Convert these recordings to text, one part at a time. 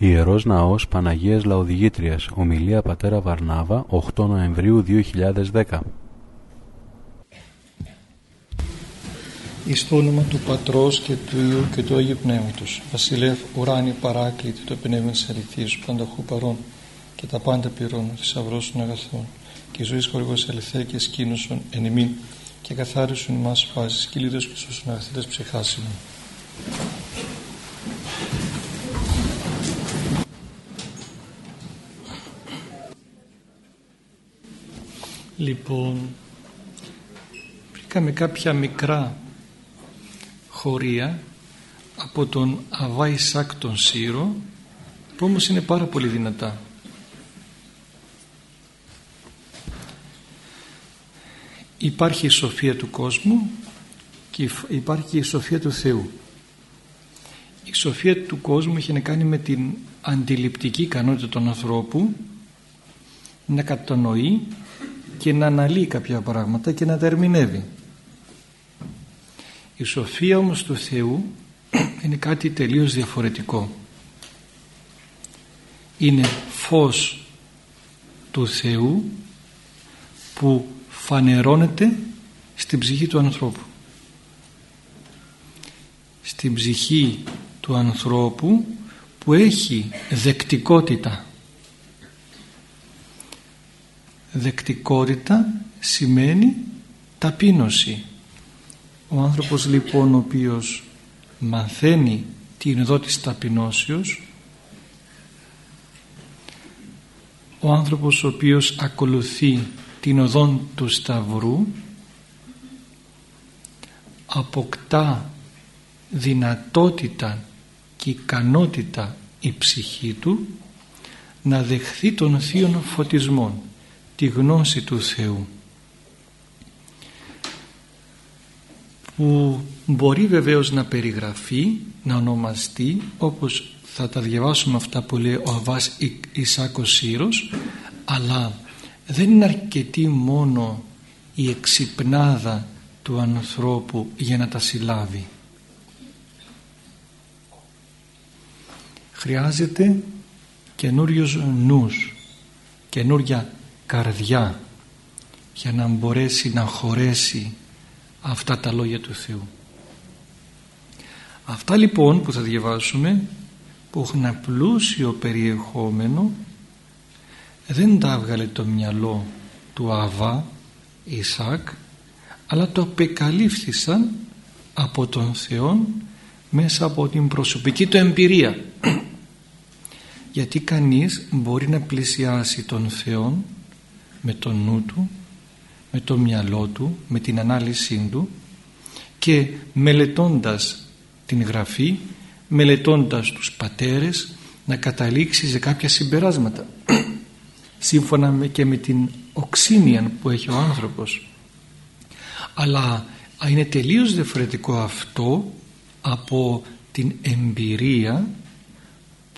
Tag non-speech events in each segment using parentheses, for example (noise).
Ιερός Ναός Παναγίας Λαοδηγήτριας. Ομιλία Πατέρα Βαρνάβα 8 Νοεμβρίου 2010 Εις το όνομα του Πατρός και του Υιού και του Αγίου Πνεύματος Βασιλεύ ουράνι παράκλητη το πνεύμα της αληθείας πανταχού παρών και τα πάντα πυρών θησαυρός των αγαθών και ζωής χορηγός αληθέ και σκήνωσον εν ημίν και καθάρισον εμάς φάσεις και λίδος και σώσον αγαθήτες ψυχάσιμων Λοιπόν, βρήκαμε κάποια μικρά χωρία από τον Αβά Ισάκ τον Σύρο που όμως είναι πάρα πολύ δυνατά. Υπάρχει η σοφία του κόσμου και υπάρχει η σοφία του Θεού. Η σοφία του κόσμου έχει να κάνει με την αντιληπτική ικανότητα των ανθρώπου να κατανοεί και να αναλύει κάποια πράγματα και να τα ερμηνεύει. Η σοφία όμως του Θεού (clears throat) είναι κάτι τελείως διαφορετικό. Είναι φως του Θεού που φανερώνεται στην ψυχή του ανθρώπου. Στην ψυχή του ανθρώπου που έχει δεκτικότητα δεκτικότητα σημαίνει ταπείνωση. Ο άνθρωπος λοιπόν ο οποίος μαθαίνει την οδό της ταπεινώσεως ο άνθρωπος ο οποίος ακολουθεί την οδόν του Σταυρού αποκτά δυνατότητα και ικανότητα η ψυχή του να δεχθεί τον θείον φωτισμόν τη γνώση του Θεού που μπορεί βεβαίως να περιγραφεί, να ονομαστεί όπως θα τα διαβάσουμε αυτά που λέει ο Αβάς Ισάκος Σύρος αλλά δεν είναι αρκετή μόνο η εξυπνάδα του ανθρώπου για να τα συλλάβει. Χρειάζεται καινούριος νους καινούρια καρδιά για να μπορέσει να χωρέσει αυτά τα λόγια του Θεού. Αυτά λοιπόν που θα διαβάσουμε που έχουν ένα πλούσιο περιεχόμενο δεν τα έβγαλε το μυαλό του Αβά Ισάκ αλλά το απεκαλύφθησαν από τον Θεό μέσα από την προσωπική του εμπειρία (clears throat) γιατί κανείς μπορεί να πλησιάσει τον Θεό με το νου του, με το μυαλό του, με την ανάλυση του και μελετώντας την γραφή, μελετώντας τους πατέρες να καταλήξει σε κάποια συμπεράσματα. (clears throat) Σύμφωνα και με την οξύνια που έχει ο άνθρωπος. Αλλά είναι τελείως διαφορετικό αυτό από την εμπειρία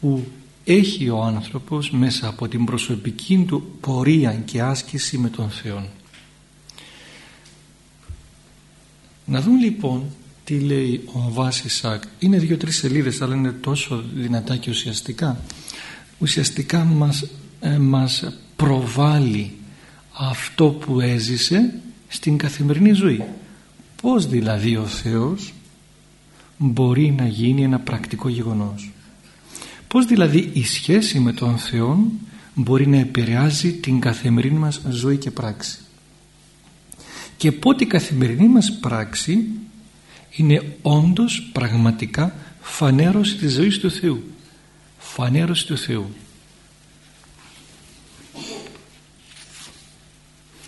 που έχει ο άνθρωπος μέσα από την προσωπική του πορεία και άσκηση με τον Θεό. Να δούμε λοιπόν τι λέει ο Βάσης Σάκ. Είναι δύο-τρεις σελίδες αλλά είναι τόσο δυνατά και ουσιαστικά. Ουσιαστικά μας, ε, μας προβάλλει αυτό που έζησε στην καθημερινή ζωή. Πώς δηλαδή ο Θεός μπορεί να γίνει ένα πρακτικό γεγονός; Πώς δηλαδή η σχέση με τον Θεό μπορεί να επηρεάζει την καθημερινή μας ζωή και πράξη; Και πότε η καθημερινή μας πράξη είναι όντως πραγματικά φανέρωση της ζωής του Θεού. Φανέρωση του Θεού.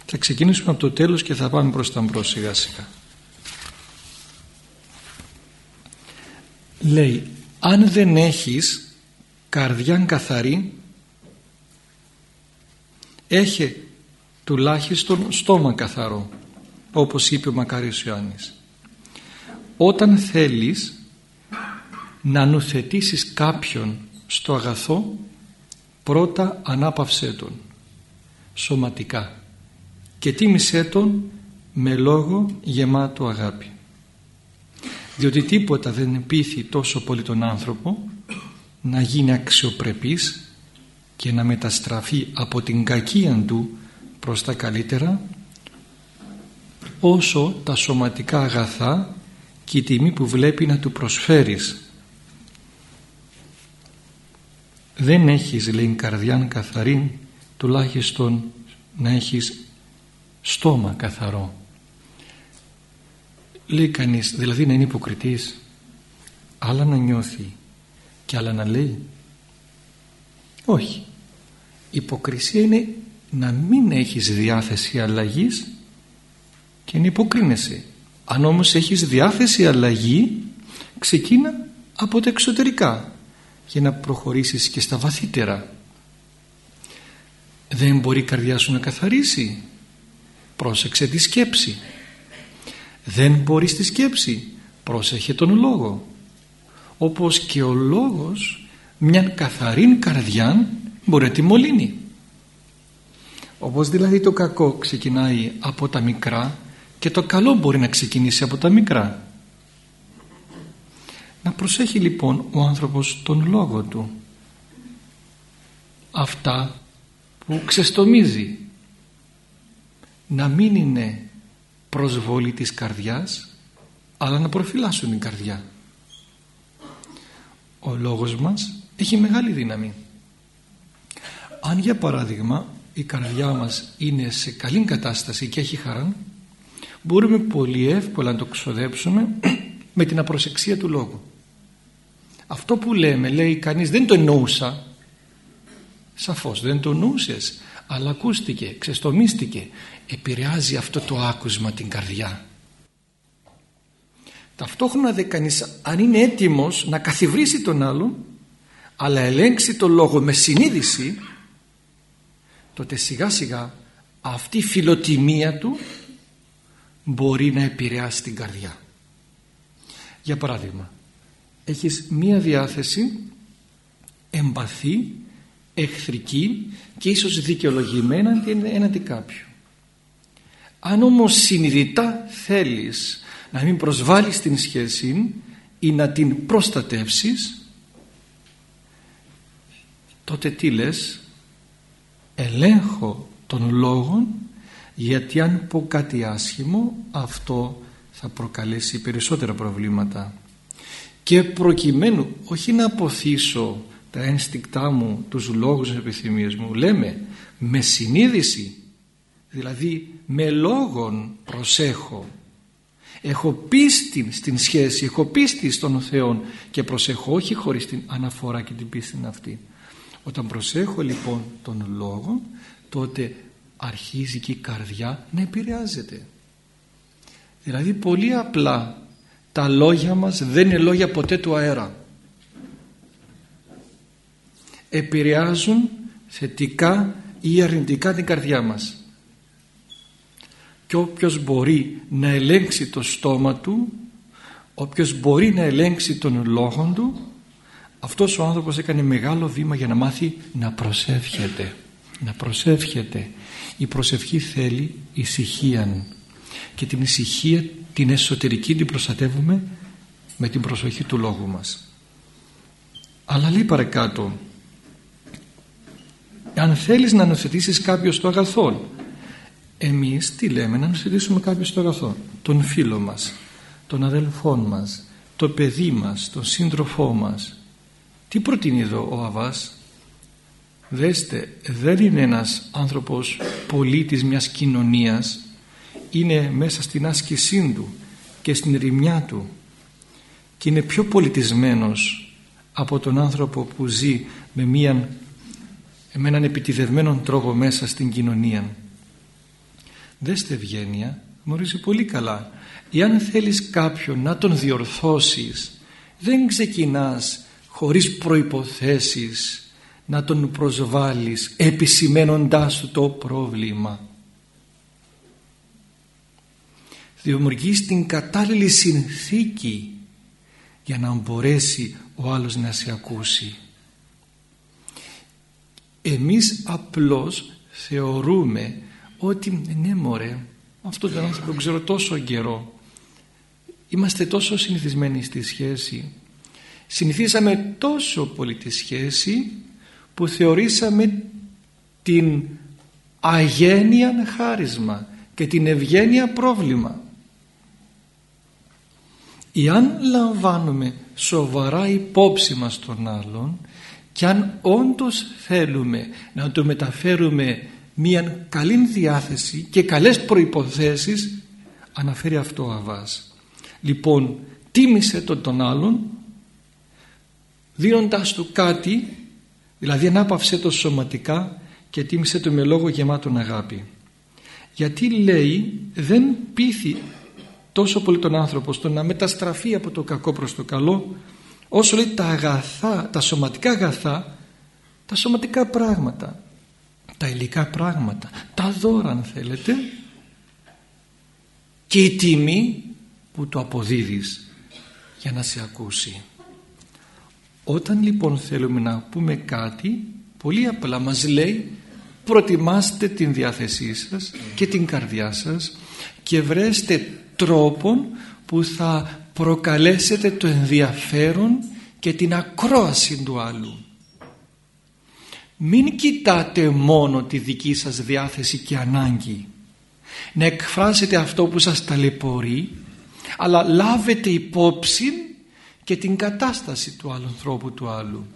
Θα ξεκινήσουμε από το τέλος και θα πάμε προς τα μπρος σιγά σιγά. Λέει αν δεν έχεις καρδιάν καθαρή έχει τουλάχιστον στόμα καθαρό όπως είπε ο Μακάριος Ιωάννης. Όταν θέλεις να νουθετήσεις κάποιον στο αγαθό πρώτα ανάπαυσέ τον σωματικά και τίμησέ τον με λόγο γεμάτο αγάπη. Διότι τίποτα δεν πείθει τόσο πολύ τον άνθρωπο να γίνει αξιοπρεπής και να μεταστραφεί από την κακία του προς τα καλύτερα όσο τα σωματικά αγαθά και η τιμή που βλέπει να του προσφέρεις. Δεν έχεις λέει καρδιάν καθαρή τουλάχιστον να έχεις στόμα καθαρό. Λέει κανείς δηλαδή να είναι υποκριτής άλλα να νιώθει και άλλα να λέει; Όχι. Υποκρισία είναι να μην έχεις διάθεση αλλαγής και να υποκρίνεσαι. Αν όμως έχεις διάθεση αλλαγή ξεκίνα από τα εξωτερικά για να προχωρήσεις και στα βαθύτερα. Δεν μπορεί η καρδιά σου να καθαρίσει. Πρόσεξε τη σκέψη. Δεν μπορεί στη σκέψη. Πρόσεχε τον λόγο όπως και ο λόγος μια καθαρή καρδιά μπορεί να τη μολύνει. Όπως δηλαδή το κακό ξεκινάει από τα μικρά και το καλό μπορεί να ξεκινήσει από τα μικρά. Να προσέχει λοιπόν ο άνθρωπος τον λόγο του. Αυτά που ξεστομίζει. Να μην είναι προσβολή της καρδιάς αλλά να προφυλάσσουν την καρδιά ο λόγος μας έχει μεγάλη δύναμη. Αν για παράδειγμα η καρδιά μας είναι σε καλή κατάσταση και έχει χαρά μπορούμε πολύ εύκολα να το ξοδέψουμε (clears throat) με την απροσεξία του λόγου. Αυτό που λέμε λέει κανείς δεν το εννοούσα. Σαφώς δεν το εννοούσες αλλά ακούστηκε, ξεστομίστηκε. Επηρεάζει αυτό το άκουσμα την καρδιά ταυτόχρονα δε κανείς αν είναι έτοιμος να καθιβρίσει τον άλλον αλλά ελέγξει το λόγο με συνείδηση τότε σιγά σιγά αυτή η φιλοτιμία του μπορεί να επηρεάσει την καρδιά. Για παράδειγμα έχεις μία διάθεση εμπαθή, εχθρική και ίσως δικαιολογημένα έναντι κάποιου. Αν όμως συνειδητά θέλεις να μην προσβάλλεις την σχέση ή να την προστατεύσεις τότε τι λες; Ελέγχω των λόγων γιατί αν πω κάτι άσχημο αυτό θα προκαλέσει περισσότερα προβλήματα. Και προκειμένου όχι να αποθήσω τα ένστικτά μου τους λόγους της επιθυμίας μου λέμε με συνείδηση δηλαδή με λόγων προσέχω έχω πίστη στην σχέση έχω πίστη στον Θεό και προσέχω όχι χωρίς την αναφορά και την πίστη αυτή. Όταν προσέχω λοιπόν τον λόγο τότε αρχίζει και η καρδιά να επηρεάζεται. Δηλαδή πολύ απλά τα λόγια μας δεν είναι λόγια ποτέ του αέρα. Επηρεάζουν θετικά ή αρνητικά την καρδιά μας και όποιος μπορεί να ελέγξει το στόμα του όποιος μπορεί να ελέγξει τον λόγο του αυτός ο άνθρωπος έκανε μεγάλο βήμα για να μάθει να προσεύχεται. Να προσεύχεται. Η προσευχή θέλει ησυχία και την ησυχία την εσωτερική την προστατεύουμε με την προσοχή του λόγου μας. Αλλά λέει παρακάτω αν θέλεις να νοθετήσεις κάποιος το αγαθό εμείς τι λέμε να νοθετήσουμε κάποιο το αγαθό τον φίλο μας τον αδελφό μας το παιδί μας, τον σύντροφό μας. Τι προτείνει εδώ ο Αβάς; Δέστε δεν είναι ένας άνθρωπος πολίτης μιας κοινωνίας. Είναι μέσα στην άσκησή του και στην ρημιά του. Και είναι πιο πολιτισμένος από τον άνθρωπο που ζει με, μια, με έναν επιτιδευμένο τρόπο μέσα στην κοινωνία δέστε ευγένεια γνωρίζει πολύ καλά. Εάν θέλεις κάποιον να τον διορθώσεις δεν ξεκινάς χωρίς προϋποθέσεις να τον προσβάλλεις επισημένοντάς του το πρόβλημα. Δημιουργείς την κατάλληλη συνθήκη για να μπορέσει ο άλλος να σε ακούσει. Εμείς απλώς θεωρούμε ότι ναι μωρέ αυτό τον άνθρωπο ξέρω τόσο καιρό είμαστε τόσο συνηθισμένοι στη σχέση συνηθίσαμε τόσο πολύ τη σχέση που θεωρήσαμε την αγένεια χάρισμα και την ευγένεια πρόβλημα. Εάν λαμβάνουμε σοβαρά υπόψη μας τον άλλον και αν όντως θέλουμε να το μεταφέρουμε μια καλή διάθεση και καλές προϋποθέσεις αναφέρει αυτό ο Αβάς. Λοιπόν, τίμησε τον τον άλλον δίνοντάς του κάτι, δηλαδή ανάπαυσε το σωματικά και τίμησε το με λόγο γεμάτον αγάπη. Γιατί λέει δεν πείθει τόσο πολύ τον άνθρωπο στο να μεταστραφεί από το κακό προς το καλό όσο λέει τα αγαθά, τα σωματικά αγαθά, τα σωματικά πράγματα, τα υλικά πράγματα, τα δώρα αν θέλετε και η τιμή που το αποδίδεις για να σε ακούσει. Όταν λοιπόν θέλουμε να πούμε κάτι πολύ απλά μας λέει προτιμάστε την διάθεσή σας και την καρδιά σας και βρέστε τρόπον που θα προκαλέσετε το ενδιαφέρον και την ακρόαση του άλλου. Μην κοιτάτε μόνο τη δική σας διάθεση και ανάγκη να εκφράσετε αυτό που σας ταλαιπωρεί αλλά λάβετε υπόψη και την κατάσταση του άλλου ανθρώπου του άλλου.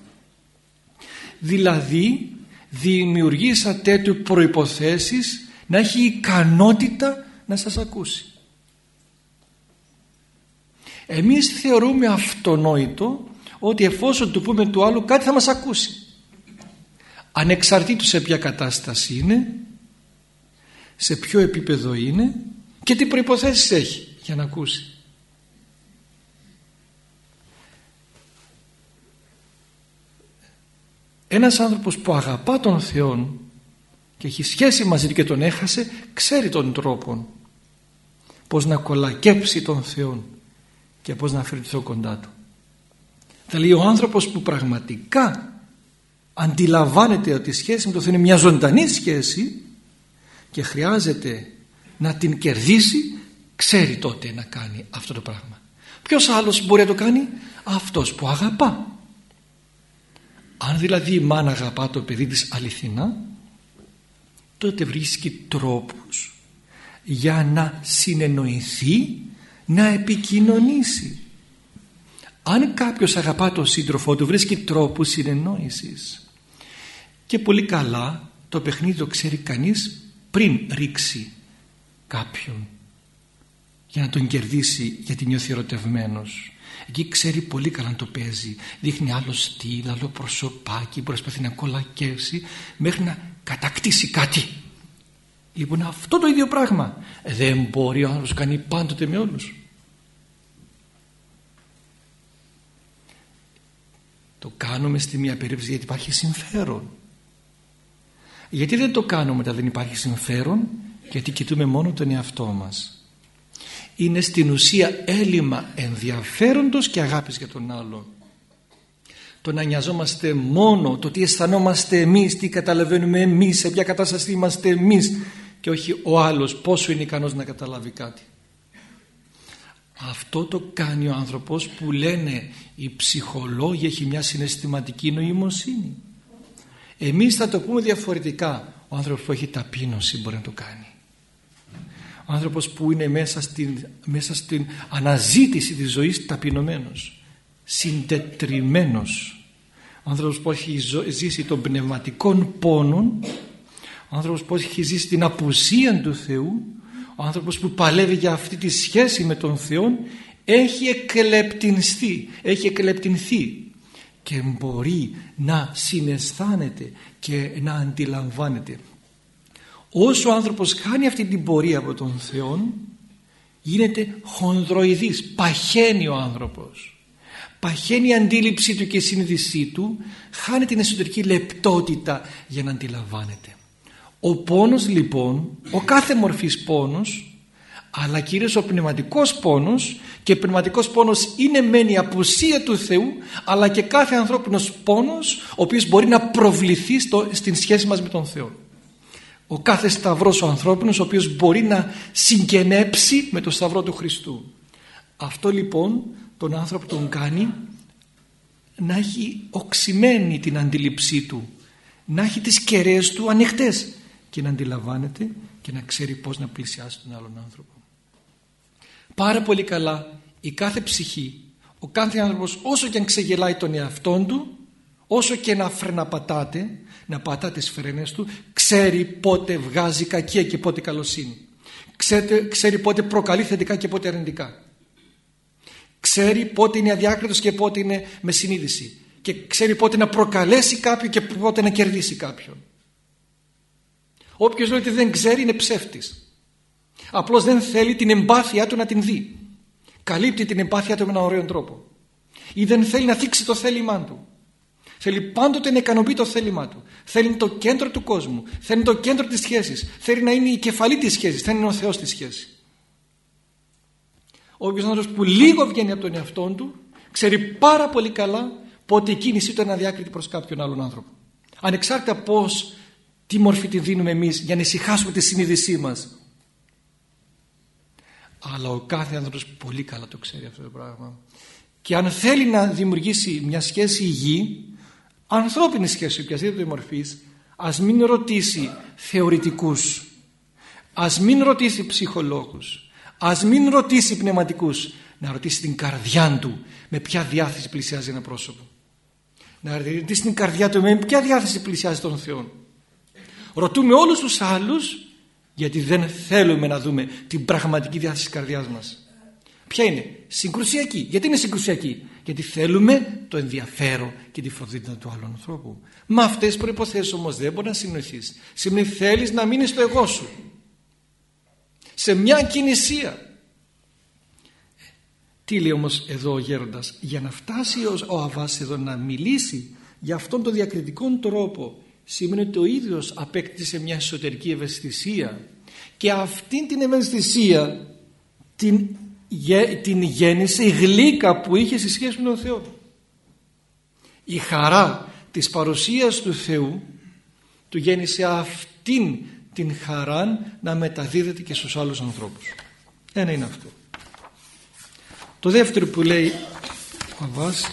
Δηλαδή δημιουργήσατε του προϋποθέσεις να έχει ικανότητα να σας ακούσει. Εμείς θεωρούμε αυτονόητο ότι εφόσον του πούμε του άλλου κάτι θα μας ακούσει. Ανεξαρτήτως σε ποια κατάσταση είναι, σε ποιο επίπεδο είναι και τι προϋποθέσεις έχει για να ακούσει. Ένας άνθρωπος που αγαπά τον Θεό και έχει σχέση μαζί του και τον έχασε ξέρει τον τρόπο πως να κολακέψει τον Θεό και πως να φέρει το Θεό κοντά του. Δηλαδή ο άνθρωπος που πραγματικά αντιλαμβάνεται ότι η σχέση με τον Θεό είναι μια ζωντανή σχέση και χρειάζεται να την κερδίσει ξέρει τότε να κάνει αυτό το πράγμα. Ποιος άλλος μπορεί να το κάνει; Αυτός που αγαπά. Αν δηλαδή η μάνα αγαπά το παιδί της αληθινά τότε βρίσκει τρόπους για να συνεννοηθεί να επικοινωνήσει αν κάποιος αγαπά τον σύντροφό του βρίσκει τρόπους συνεννόησης και πολύ καλά το παιχνίδι το ξέρει κανείς πριν ρίξει κάποιον για να τον κερδίσει γιατί νιώθει ερωτευμένος. Εκεί ξέρει πολύ καλά να το παίζει. Δείχνει άλλο στυλ, άλλο προσωπάκι προσπαθεί να κολακεύσει μέχρι να κατακτήσει κάτι. Λοιπόν αυτό το ίδιο πράγμα δεν μπορεί ο άνθρωπος κάνει πάντοτε με όλους. Το κάνουμε στη μία περίπτωση γιατί υπάρχει συμφέρον γιατί δεν το κάνουμε όταν δεν υπάρχει συμφέρον γιατί κοιτούμε μόνο τον εαυτό μας. Είναι στην ουσία έλλειμμα ενδιαφέροντος και αγάπης για τον άλλον. Το να νοιαζόμαστε μόνο το τι αισθανόμαστε εμείς τι καταλαβαίνουμε εμείς σε ποια κατάσταση είμαστε εμείς και όχι ο άλλος πόσο είναι ικανός να καταλάβει κάτι. Αυτό το κάνει ο άνθρωπος που λένε οι ψυχολόγοι έχει μια συναισθηματική νοημοσύνη εμείς θα το πούμε διαφορετικά. Ο άνθρωπος που έχει ταπείνωση μπορεί να το κάνει. Ο άνθρωπος που είναι μέσα στην, μέσα στην αναζήτηση της ζωής ταπεινωμένος συντετριμένος. Ο άνθρωπος που έχει ζήσει των πνευματικών πόνων ο άνθρωπος που έχει ζήσει την απουσία του Θεού ο άνθρωπος που παλεύει για αυτή τη σχέση με τον Θεό έχει εκλεπτυνθεί, έχει εκλεπτυνθεί και μπορεί να συναισθάνεται και να αντιλαμβάνεται. Όσο ο άνθρωπος κάνει αυτή την πορεία από τον Θεό γίνεται χονδροειδής, παχαίνει ο άνθρωπος. Παχαίνει η αντίληψή του και η συνείδησή του χάνει την εσωτερική λεπτότητα για να αντιλαμβάνεται. Ο πόνος λοιπόν ο κάθε μορφής πόνος αλλά κυρίως ο πνευματικός πόνος και ο πνευματικός πόνος είναι μεν η απουσία του Θεού αλλά και κάθε ανθρώπινος πόνος ο οποίος μπορεί να προβληθεί στο, στην σχέση μας με τον Θεό. Ο κάθε σταυρός ο ανθρώπινος ο οποίος μπορεί να συγγενέψει με το σταυρό του Χριστού. Αυτό λοιπόν τον άνθρωπο τον κάνει να έχει οξυμένη την αντίληψή του να έχει τις κεραίες του ανοιχτές και να αντιλαμβάνεται και να ξέρει πώς να πλησιάσει τον άλλον άνθρωπο πάρα πολύ καλά η κάθε ψυχή ο κάθε άνθρωπος όσο και αν ξεγελάει τον εαυτόν του όσο και να φρεναπατάται να πατά τις φρένες του ξέρει πότε βγάζει κακία και πότε καλοσύνη ξέρει, ξέρει πότε προκαλεί θετικά και πότε αρνητικά. Ξέρει πότε είναι αδιάκριτος και πότε είναι με συνείδηση. Και ξέρει πότε να προκαλέσει κάποιον και πότε να κερδίσει κάποιον. Όποιος λέει ότι δεν ξέρει είναι ψεύτης απλώς δεν θέλει την εμπάθειά του να την δει καλύπτει την εμπάθειά του με έναν ωραίο τρόπο ή δεν θέλει να θίξει το θέλημά του Θέλει πάντοτε να ικανοποιεί το θέλημά του. Θέλει το κέντρο του κόσμου. Θέλει το κέντρο της σχέσης. Θέλει να είναι η κεφαλή της σχέσης. Θέλει να είναι ο Θεός της σχέσης. Όποιος άνθρωπος που λίγο βγαίνει από τον εαυτό του ξέρει πάρα πολύ καλά πότε η κίνησή του είναι αδιάκριτη προς κάποιον άλλον άνθρωπο. Ανεξάρτητα πώς, τι μορφή τη δίνουμε εμείς για να ησυχάσουμε τη συνείδησή μας. Αλλά ο κάθε άνθρωπος πολύ καλά το ξέρει αυτό το πράγμα. Και αν θέλει να δημιουργήσει μια σχέση υγιή ανθρώπινη σχέση οποιασδήποτε μορφής ας μην ρωτήσει θεωρητικούς. Ας μην ρωτήσει ψυχολόγους. Ας μην ρωτήσει πνευματικούς. Να ρωτήσει την καρδιά του με ποια διάθεση πλησιάζει ένα πρόσωπο. Να ρωτήσει την καρδιά του με ποια διάθεση πλησιάζει τον Θεό ρωτούμε όλους τους άλλους γιατί δεν θέλουμε να δούμε την πραγματική διάθεση της καρδιάς μας ποια είναι; Συγκρουσιακή γιατί είναι συγκρουσιακή; Γιατί θέλουμε το ενδιαφέρον και τη φροντίδα του άλλου ανθρώπου. Με αυτές τις προϋποθέσεις όμως δεν μπορεί να συνοηθείς. Σημαίνει θέλεις να μείνεις στο εγώ σου. Σε μια κινησία. Τι λέει όμως εδώ ο γέροντας; Για να φτάσει ο Αβάς εδώ να μιλήσει για αυτόν τον διακριτικό τρόπο σημαίνει ότι ο ίδιος απέκτησε μια εσωτερική ευαισθησία και αυτήν την ευαισθησία την την γέννησε η γλύκα που είχε στη σχέση με τον Θεό. Η χαρά της παρουσίας του Θεού του γέννησε αυτήν την χαρά να μεταδίδεται και στους άλλους ανθρώπους. Ένα είναι αυτό. Το δεύτερο που λέει ο Αβάς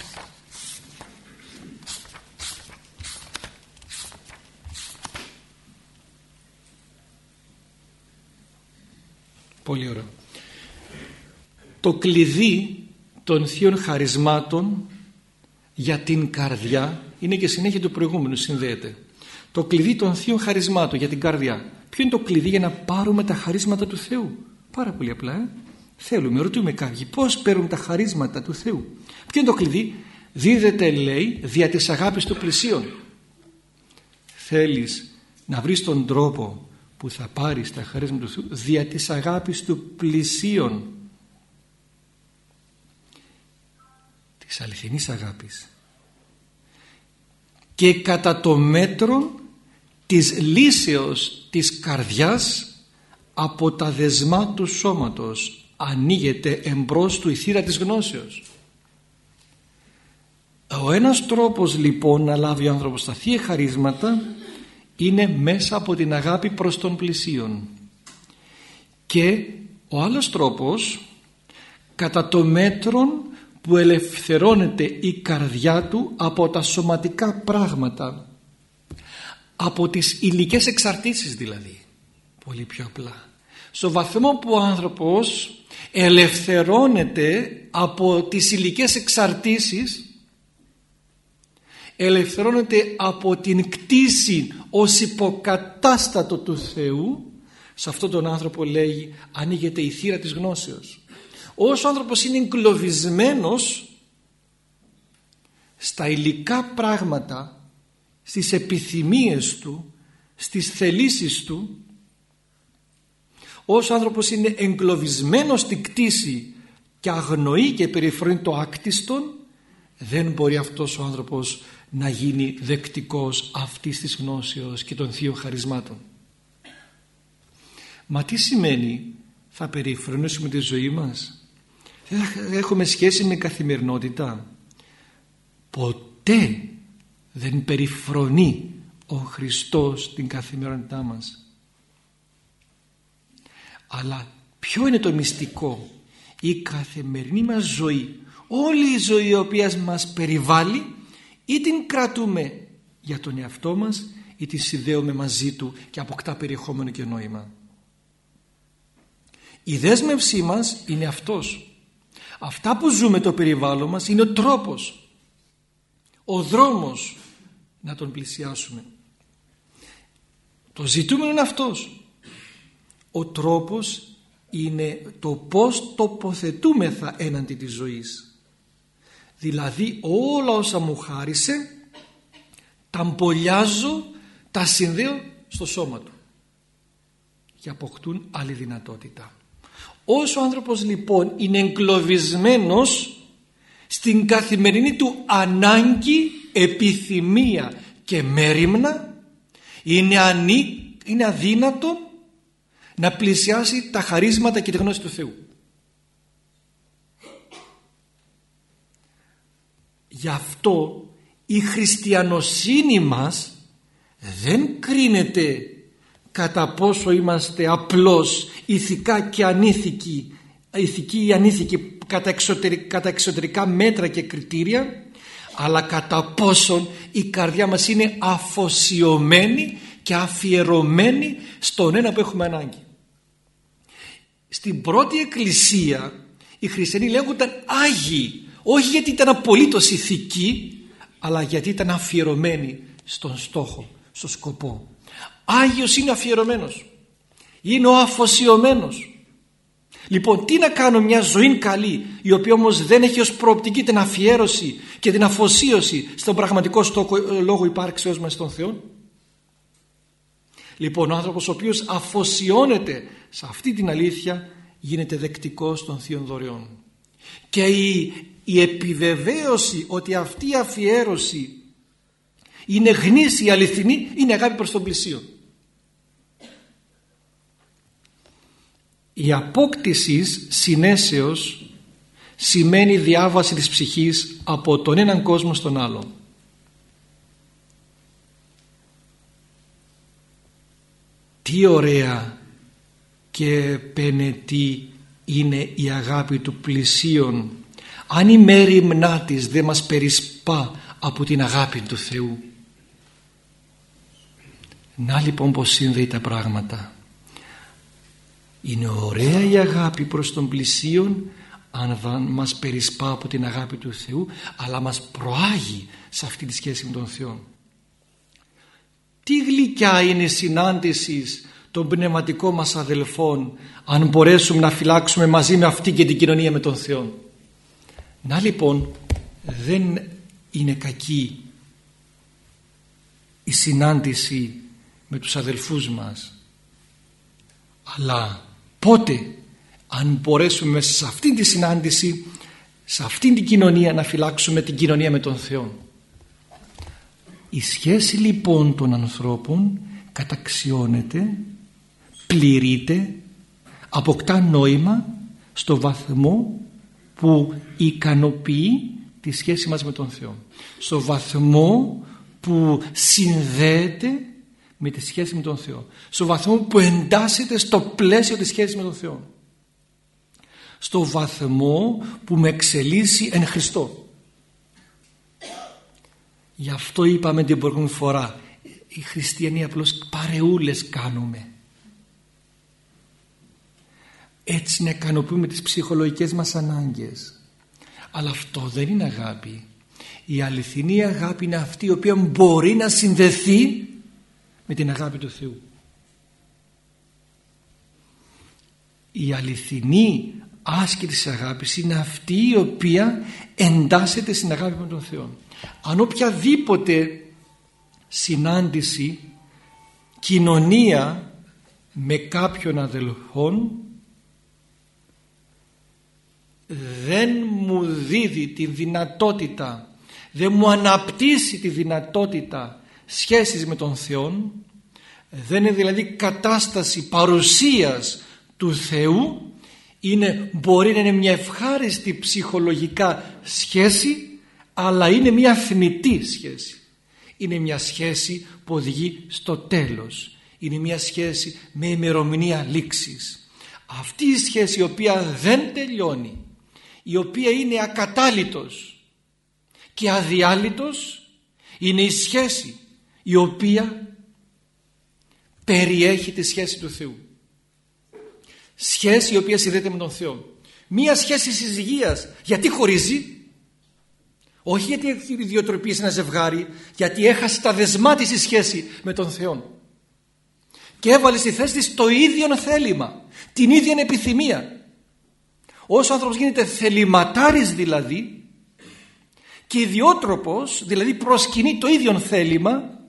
πολύ ωραίο. Το κλειδί των θείων χαρισμάτων για την καρδιά είναι και συνέχεια του προηγούμενου συνδέεται. Το κλειδί των θείων χαρισμάτων για την καρδιά. Ποιο είναι το κλειδί για να πάρουμε τα χαρίσματα του Θεού; Πάρα πολύ απλά ε; θέλουμε ρωτούμε κάποιοι πως παίρνουν τα χαρίσματα του Θεού; Ποιο είναι το κλειδί; Δίδεται λέει δια της αγάπης του πλησίων. Θέλεις να βρεις τον τρόπο που θα πάρεις τα χαρίσματα του Θεού δια της αγάπης του πλησίων της αληθινής αγάπης. Και κατά το μέτρο της λύσεως της καρδιάς από τα δεσμά του σώματος ανοίγεται εμπρός του η θύρα της γνώσεως. Ο ένας τρόπος λοιπόν να λάβει ο άνθρωπος τα θεία χαρίσματα είναι μέσα από την αγάπη προς τον πλησίον. Και ο άλλος τρόπος κατά το μέτρο που ελευθερώνεται η καρδιά του από τα σωματικά πράγματα από τις υλικές εξαρτήσεις δηλαδή πολύ πιο απλά. Στο βαθμό που ο άνθρωπος ελευθερώνεται από τις υλικές εξαρτήσεις ελευθερώνεται από την κτήση ως υποκατάστατο του Θεού σε αυτόν τον άνθρωπο λέγει ανοίγεται η θύρα της γνώσεως. Όσο ο άνθρωπος είναι εγκλωβισμένος στα υλικά πράγματα στις επιθυμίες του στις θελήσεις του. Όσο ο άνθρωπος είναι εγκλωβισμένος στη κτήση και αγνοεί και περιφρονεί το άκτιστον δεν μπορεί αυτός ο άνθρωπος να γίνει δεκτικός αυτής της γνώσεως και των θείων χαρισμάτων. Μα τι σημαίνει θα περιφρονήσουμε τη ζωή μας; Δεν έχουμε σχέση με καθημερινότητα; Ποτέ δεν περιφρονεί ο Χριστός την καθημερινότητά μας αλλά ποιο είναι το μυστικό; Η καθημερινή μας ζωή όλη η ζωή η οποία μας περιβάλλει ή την κρατούμε για τον εαυτό μας ή τη συνδέουμε μαζί του και αποκτά περιεχόμενο και νόημα. Η δέσμευσή μας είναι αυτός. Αυτά που ζούμε το περιβάλλον μας είναι ο τρόπος, ο δρόμος να τον πλησιάσουμε. Το ζητούμενο είναι αυτός. Ο τρόπος είναι το πώς τοποθετούμεθα έναντι της ζωής. Δηλαδή όλα όσα μου χάρισε τα μπολιάζω, τα συνδέω στο σώμα του και αποκτούν άλλη δυνατότητα. Όσο ο άνθρωπος λοιπόν είναι εγκλωβισμένος στην καθημερινή του ανάγκη, επιθυμία και μέρημνα είναι, ανή, είναι αδύνατο να πλησιάσει τα χαρίσματα και τη γνώση του Θεού. Γι' αυτό η χριστιανοσύνη μας δεν κρίνεται κατά πόσο είμαστε απλώς ηθικά και ανήθικοι ηθικοί ή ανήθικοι κατά, εξωτερικά, κατά εξωτερικά μέτρα και κριτήρια αλλά κατά πόσον η καρδιά μας είναι αφοσιωμένη και αφιερωμένη στον ένα που έχουμε ανάγκη. Στην πρώτη εκκλησία οι χριστιανοί λέγονταν Άγιοι όχι γιατί ήταν απολύτως ηθικοί αλλά γιατί ήταν αφιερωμένοι στον στόχο, στο σκοπό. Άγιος είναι αφιερωμένος. Είναι ο αφοσιωμένος. Λοιπόν, τι να κάνω μια ζωή καλή, η οποία όμως δεν έχει ως προοπτική την αφιέρωση και την αφοσίωση στον πραγματικό στόχο ε, λόγο υπάρξεως μας στον Θεό; Λοιπόν, ο άνθρωπος ο οποίος αφοσιώνεται σε αυτή την αλήθεια γίνεται δεκτικός των Θείων Δωρεών. Και η, η επιβεβαίωση ότι αυτή η αφιέρωση είναι γνήσια αληθινή είναι αγάπη προς τον πλησίο. Η απόκτηση συνέσεως σημαίνει διάβαση της ψυχής από τον έναν κόσμο στον άλλο. Τι ωραία και πενετή είναι η αγάπη του πλησίον αν η μέρημνά της δεν μας περισπά από την αγάπη του Θεού. Να λοιπόν πως σύνδεει τα πράγματα. Είναι ωραία η αγάπη προς τον πλησίον αν μας περισπά από την αγάπη του Θεού αλλά μας προάγει σε αυτή τη σχέση με τον Θεό. Τι γλυκιά είναι η συνάντηση των πνευματικών μας αδελφών αν μπορέσουμε να φυλάξουμε μαζί με αυτή και την κοινωνία με τον Θεό. Να λοιπόν δεν είναι κακή η συνάντηση με τους αδελφούς μας. Αλλά πότε αν μπορέσουμε μέσα σε αυτή τη συνάντηση σε αυτή την κοινωνία να φυλάξουμε την κοινωνία με τον Θεό. Η σχέση λοιπόν των ανθρώπων καταξιώνεται πληρείται αποκτά νόημα στο βαθμό που ικανοποιεί τη σχέση μας με τον Θεό. Στο βαθμό που συνδέεται με τη σχέση με τον Θεό. Στο βαθμό που εντάσσεται στο πλαίσιο της σχέσης με τον Θεό. Στο βαθμό που με εξελίσσει εν Χριστώ. Γι' αυτό είπαμε την προηγούμενη φορά οι χριστιανοί απλώς παρεούλες κάνουμε έτσι να ικανοποιούμε τις ψυχολογικές μας ανάγκες. Αλλά αυτό δεν είναι αγάπη. Η αληθινή αγάπη είναι αυτή η οποία μπορεί να συνδεθεί με την αγάπη του Θεού. Η αληθινή άσκηση της αγάπης είναι αυτή η οποία εντάσσεται στην αγάπη με τον Θεό. Αν οποιαδήποτε συνάντηση κοινωνία με κάποιον αδελφόν δεν μου δίδει τη δυνατότητα δεν μου αναπτύσσει τη δυνατότητα σχέσεις με τον Θεό δεν είναι δηλαδή κατάσταση παρουσίας του Θεού είναι, μπορεί να είναι μια ευχάριστη ψυχολογικά σχέση αλλά είναι μια θνητή σχέση. Είναι μια σχέση που οδηγεί στο τέλος. Είναι μια σχέση με ημερομηνία λήξης. Αυτή η σχέση η οποία δεν τελειώνει η οποία είναι ακατάλητος και αδιάλειτος είναι η σχέση η οποία περιέχει τη σχέση του Θεού. Σχέση η οποία συνδέεται με τον Θεό. Μία σχέση συζυγίας. Γιατί χωρίζει; Όχι γιατί έχει ιδιοτροπή σε ένα ζευγάρι. Γιατί έχασε τα δεσμά της η σχέση με τον Θεό. Και έβαλε στη θέση της το ίδιο θέλημα. Την ίδια επιθυμία. Όσο ο άνθρωπος γίνεται θεληματάρης δηλαδή και ιδιότροπος, δηλαδή προσκυνεί το ίδιο θέλημα,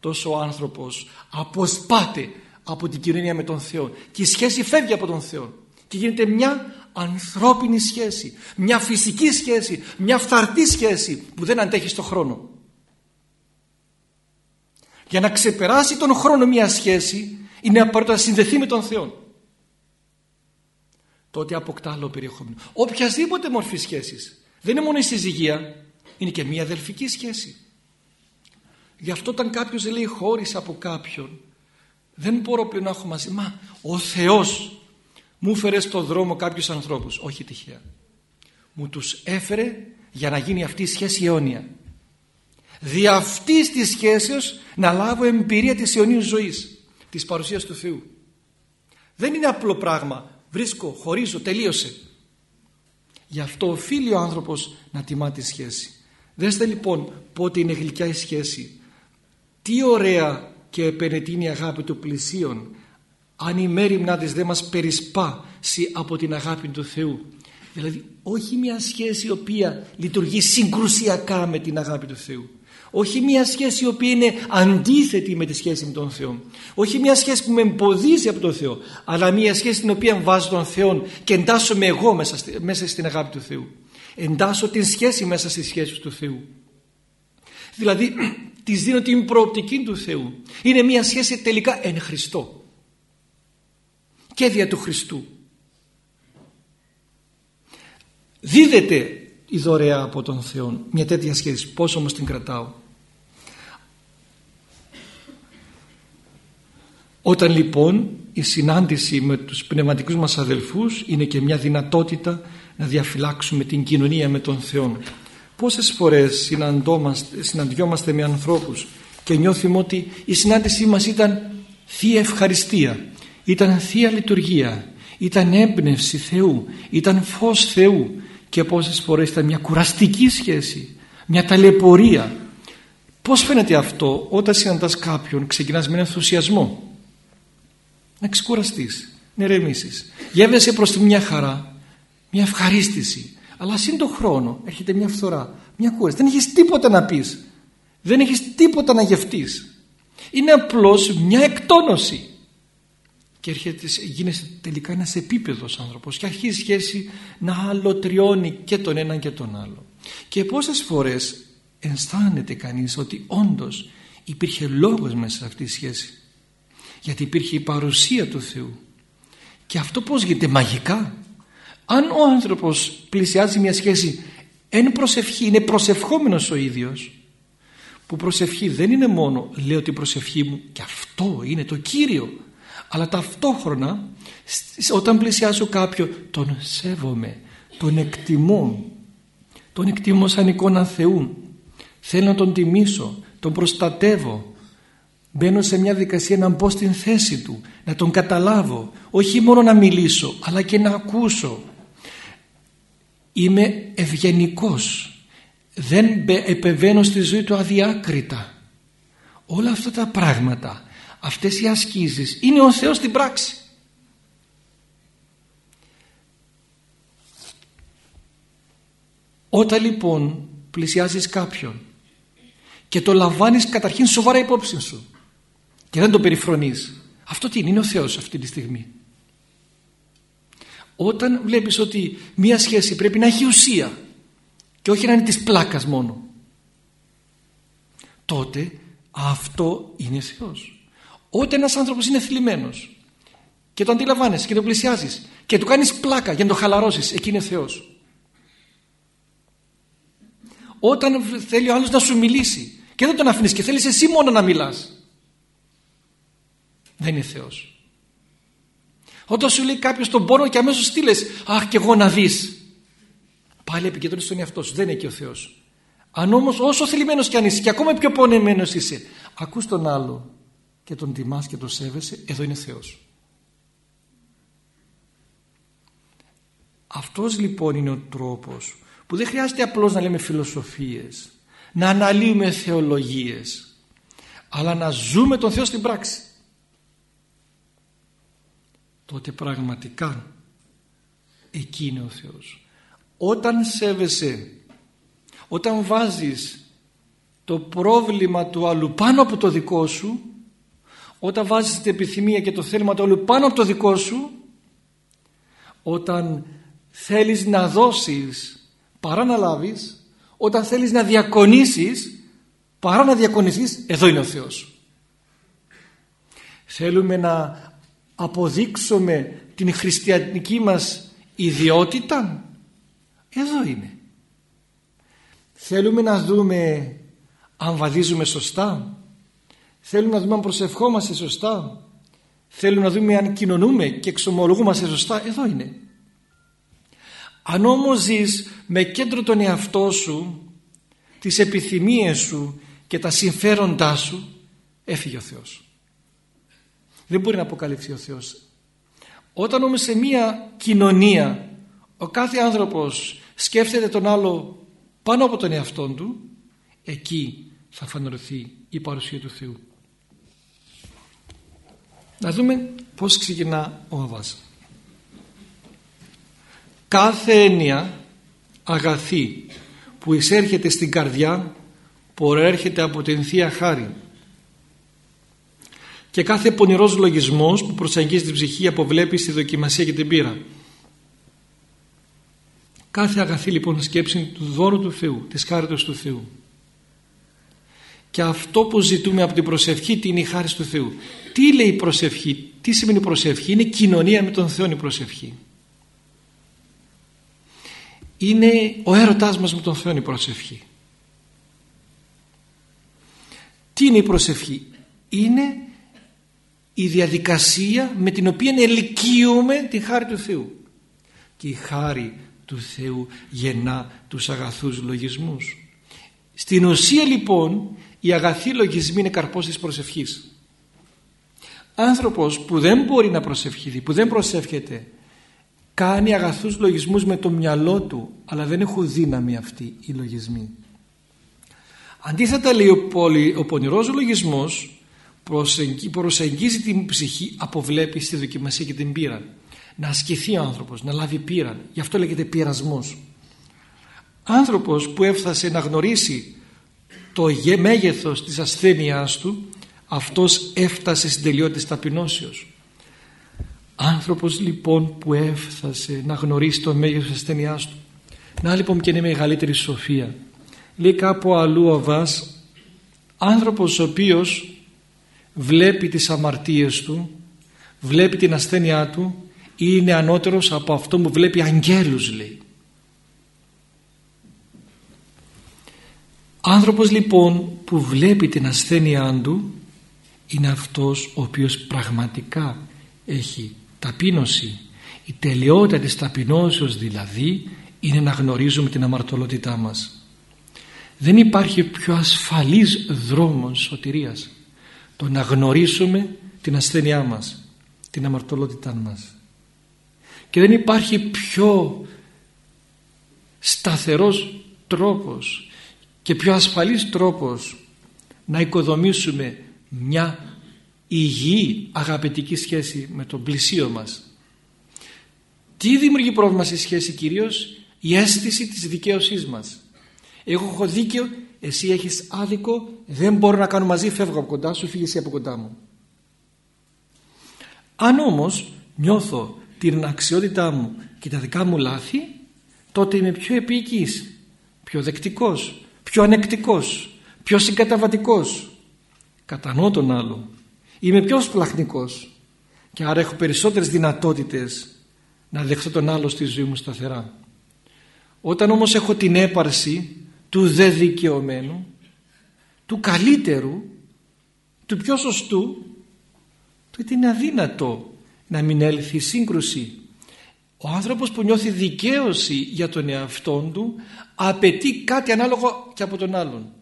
τόσο ο άνθρωπος αποσπάται από την κοινωνία με τον Θεό και η σχέση φεύγει από τον Θεό και γίνεται μια ανθρώπινη σχέση, μια φυσική σχέση, μια φθαρτή σχέση που δεν αντέχει στο χρόνο. Για να ξεπεράσει τον χρόνο μια σχέση είναι απαραίτητο να συνδεθεί με τον Θεό. Τότε αποκτά άλλο περιεχόμενο. Οποιασδήποτε μορφή σχέσης. Δεν είναι μόνο η συζυγία, είναι και μια αδελφική σχέση. Γι' αυτό όταν κάποιος λέει χώρισα από κάποιον δεν μπορώ πλέον να έχω μαζί. Μα ο Θεός μου έφερε στον δρόμο κάποιους ανθρώπους. Όχι τυχαία. Μου τους έφερε για να γίνει αυτή η σχέση αιώνια. Δι' αυτής της σχέσεως να λάβω εμπειρία της αιωνίους ζωής. Της παρουσίας του Θεού. Δεν είναι απλό πράγμα. Βρίσκω, χωρίζω, τελείωσε. Γι' αυτό οφείλει ο άνθρωπος να τιμά τη σχέση. Δέστε λοιπόν πότε είναι γλυκιά η σχέση. Τι ωραία και επενετείνει η αγάπη του πλησίον αν η μέρημνά της δεν μας περισπάσει από την αγάπη του Θεού δηλαδή όχι μια σχέση η οποία λειτουργεί συγκρουσιακά με την αγάπη του Θεού όχι μια σχέση η οποία είναι αντίθετη με τη σχέση με τον Θεό. Όχι μια σχέση που με εμποδίζει από τον Θεό αλλά μια σχέση στην οποία βάζω τον Θεό και εντάσσομαι εγώ μέσα, μέσα στην αγάπη του Θεού. Εντάσσω την σχέση μέσα στη σχέση του Θεού. Δηλαδή (clears throat) της δίνω την προοπτική του Θεού. Είναι μια σχέση τελικά εν Χριστώ. Και δια του Χριστού. Δίδεται η δωρεά από τον Θεό μια τέτοια σχέση. Πώς όμως την κρατάω; Όταν λοιπόν η συνάντηση με τους πνευματικούς μας αδελφούς είναι και μια δυνατότητα να διαφυλάξουμε την κοινωνία με τον Θεό Πόσες φορές συναντιόμαστε με ανθρώπους και νιώθουμε ότι η συνάντησή μας ήταν θεία ευχαριστία, ήταν θεία λειτουργία, ήταν έμπνευση Θεού, ήταν φως Θεού και πόσες φορές ήταν μια κουραστική σχέση, μια ταλαιπωρία. Πώς φαίνεται αυτό όταν συναντάς κάποιον ξεκινάς με ενθουσιασμό; Να ξεκουραστείς, να ερεμήσεις. Γεύεσαι προς τη μια χαρά, μια ευχαρίστηση αλλά σύν το χρόνο έρχεται μια φθορά, μια κούραση. Δεν έχεις τίποτα να πεις. Δεν έχεις τίποτα να γευτείς. Είναι απλώς μια εκτόνωση. Και έρχεται, γίνεσαι τελικά ένας επίπεδος άνθρωπος και αρχίζει η σχέση να αλωτριώνει και τον έναν και τον άλλο. Και πόσες φορές αισθάνεται κανείς ότι όντως υπήρχε λόγος μέσα σε αυτή τη σχέση. Γιατί υπήρχε η παρουσία του Θεού. Και αυτό πώς γίνεται μαγικά; Αν ο άνθρωπος πλησιάζει μια σχέση εν προσευχή, είναι προσευχόμενος ο ίδιος που προσευχή δεν είναι μόνο λέω την προσευχή μου και αυτό είναι το Κύριο αλλά ταυτόχρονα όταν πλησιάζω κάποιον τον σέβομαι, τον εκτιμώ τον εκτιμώ σαν εικόνα Θεού θέλω να τον τιμήσω, τον προστατεύω μπαίνω σε μια δικασία να μπω στην θέση του να τον καταλάβω. Όχι μόνο να μιλήσω αλλά και να ακούσω. Είμαι ευγενικός. Δεν επεβαίνω στη ζωή του αδιάκριτα. Όλα αυτά τα πράγματα αυτές οι ασκήσεις είναι ο Θεός στην πράξη. Όταν λοιπόν πλησιάζεις κάποιον και το λαμβάνεις καταρχήν σοβαρά υπόψη σου και δεν το περιφρονείς. Αυτό τι είναι, είναι ο Θεός αυτή τη στιγμή. Όταν βλέπεις ότι μία σχέση πρέπει να έχει ουσία και όχι να είναι της πλάκας μόνο τότε αυτό είναι Θεός. Όταν ένας άνθρωπος είναι θλιμμένος και το αντιλαμβάνεσαι και το πλησιάζεις και του κάνεις πλάκα για να το χαλαρώσεις εκεί είναι Θεός. Όταν θέλει ο άλλος να σου μιλήσει και δεν τον αφήνεις και θέλεις εσύ μόνο να μιλάς δεν είναι Θεός. Όταν σου λέει κάποιος τον πόνο και αμέσως στείλε Αχ και εγώ να δεις πάλι επικεντρώνεις στον εαυτό σου δεν είναι εκεί ο Θεός. Αν όμως όσο θελημένος κι αν είσαι και ακόμα πιο πονεμένος είσαι ακούς τον άλλο και τον τιμάς και τον σέβεσαι εδώ είναι Θεός. Αυτός λοιπόν είναι ο τρόπος που δεν χρειάζεται απλώς να λέμε φιλοσοφίες να αναλύουμε θεολογίες αλλά να ζούμε τον Θεό στην πράξη τότε πραγματικά εκεί είναι ο Θεός. Όταν σέβεσαι όταν βάζεις το πρόβλημα του άλλου πάνω από το δικό σου όταν βάζεις την επιθυμία και το θέλημα του άλλου πάνω από το δικό σου όταν θέλεις να δώσεις παρά να λάβεις όταν θέλεις να διακονήσεις παρά να διακονήσεις εδώ είναι ο Θεός. Θέλουμε να αποδείξουμε την χριστιανική μας ιδιότητα. Εδώ είναι. Θέλουμε να δούμε αν βαδίζουμε σωστά. Θέλουμε να δούμε αν προσευχόμαστε σωστά. Θέλουμε να δούμε αν κοινωνούμε και εξομολογούμαστε σωστά. Εδώ είναι. Αν όμως ζεις με κέντρο τον εαυτό σου τις επιθυμίες σου και τα συμφέροντά σου έφυγε ο Θεός δεν μπορεί να αποκαλυφθεί ο Θεός. Όταν όμως σε μία κοινωνία ο κάθε άνθρωπος σκέφτεται τον άλλο πάνω από τον εαυτό του εκεί θα φανερωθεί η παρουσία του Θεού. Να δούμε πως ξεκινά ο Αβάς. Κάθε έννοια αγαθή που εισέρχεται στην καρδιά προέρχεται από την Θεία Χάρη και κάθε πονηρός λογισμός που προσεγγίζει την ψυχή αποβλέπει στη δοκιμασία και την πείρα. Κάθε αγαθή λοιπόν σκέψη του δώρου του Θεού, της χάριτος του Θεού. Και αυτό που ζητούμε από την προσευχή τι είναι η χάρη του Θεού. Τι λέει η προσευχή, τι σημαίνει προσευχή, είναι κοινωνία με τον Θεό η προσευχή. Είναι ο έρωτάς μας με τον Θεό η προσευχή. Τι είναι η προσευχή, είναι η διαδικασία με την οποία ελικίουμε τη χάρη του Θεού. Και η χάρη του Θεού γεννά τους αγαθούς λογισμούς. Στην ουσία λοιπόν η αγαθή λογισμή είναι καρπός της προσευχής. Άνθρωπος που δεν μπορεί να προσευχηθεί που δεν προσεύχεται κάνει αγαθούς λογισμούς με το μυαλό του αλλά δεν έχουν δύναμη αυτοί οι λογισμοί. Αντίθετα λέει ο, πολυ, ο πονηρός λογισμός προσεγγίζει την ψυχή αποβλέπει στη δοκιμασία και την πείρα να ασκηθεί ο άνθρωπος, να λάβει πείρα γι' αυτό λέγεται πειρασμός. Άνθρωπος που έφτασε να γνωρίσει το μέγεθος της ασθένειάς του αυτός έφτασε στην τελειότητα της ταπεινώσεως. Άνθρωπος λοιπόν που έφτασε να γνωρίσει το μέγεθος της ασθένειάς του. Να λοιπόν και είναι μεγαλύτερη σοφία. Λέει κάπου αλλού ο Αβάς άνθρωπος ο οποίος βλέπει τις αμαρτίες του βλέπει την ασθένειά του ή είναι ανώτερος από αυτό που βλέπει αγγέλους λέει. Άνθρωπος λοιπόν που βλέπει την ασθένειά του είναι αυτός ο οποίος πραγματικά έχει ταπείνωση. Η τελειότητα της ταπεινώσεως δηλαδή είναι να γνωρίζουμε την αμαρτωλότητά μας. Δεν υπάρχει πιο ασφαλής δρόμος σωτηρίας το να γνωρίσουμε την ασθένειά μας την αμαρτωλότητά μας. Και δεν υπάρχει πιο σταθερός τρόπος και πιο ασφαλής τρόπος να οικοδομήσουμε μια υγιή αγαπητική σχέση με τον πλησίο μας. Τι δημιουργεί πρόβλημα στη σχέση κυρίως; Η αίσθηση της δικαίωσής μας. Εγώ έχω δίκαιο εσύ έχεις άδικο δεν μπορώ να κάνω μαζί φεύγω από κοντά σου φύγεις εσύ από κοντά μου. Αν όμως νιώθω την αξιότητά μου και τα δικά μου λάθη τότε είμαι πιο επίοικης πιο δεκτικός πιο ανεκτικός πιο συγκαταβατικός. Κατανοώ τον άλλο είμαι πιο σπλαχνικός και άρα έχω περισσότερες δυνατότητες να δεχθώ τον άλλο στη ζωή μου σταθερά. Όταν όμως έχω την έπαρση του δε δικαιωμένου του καλύτερου του πιο σωστού τότε είναι αδύνατο να μην έλθει σύγκρουση. Ο άνθρωπος που νιώθει δικαίωση για τον εαυτό του απαιτεί κάτι ανάλογο και από τον άλλον.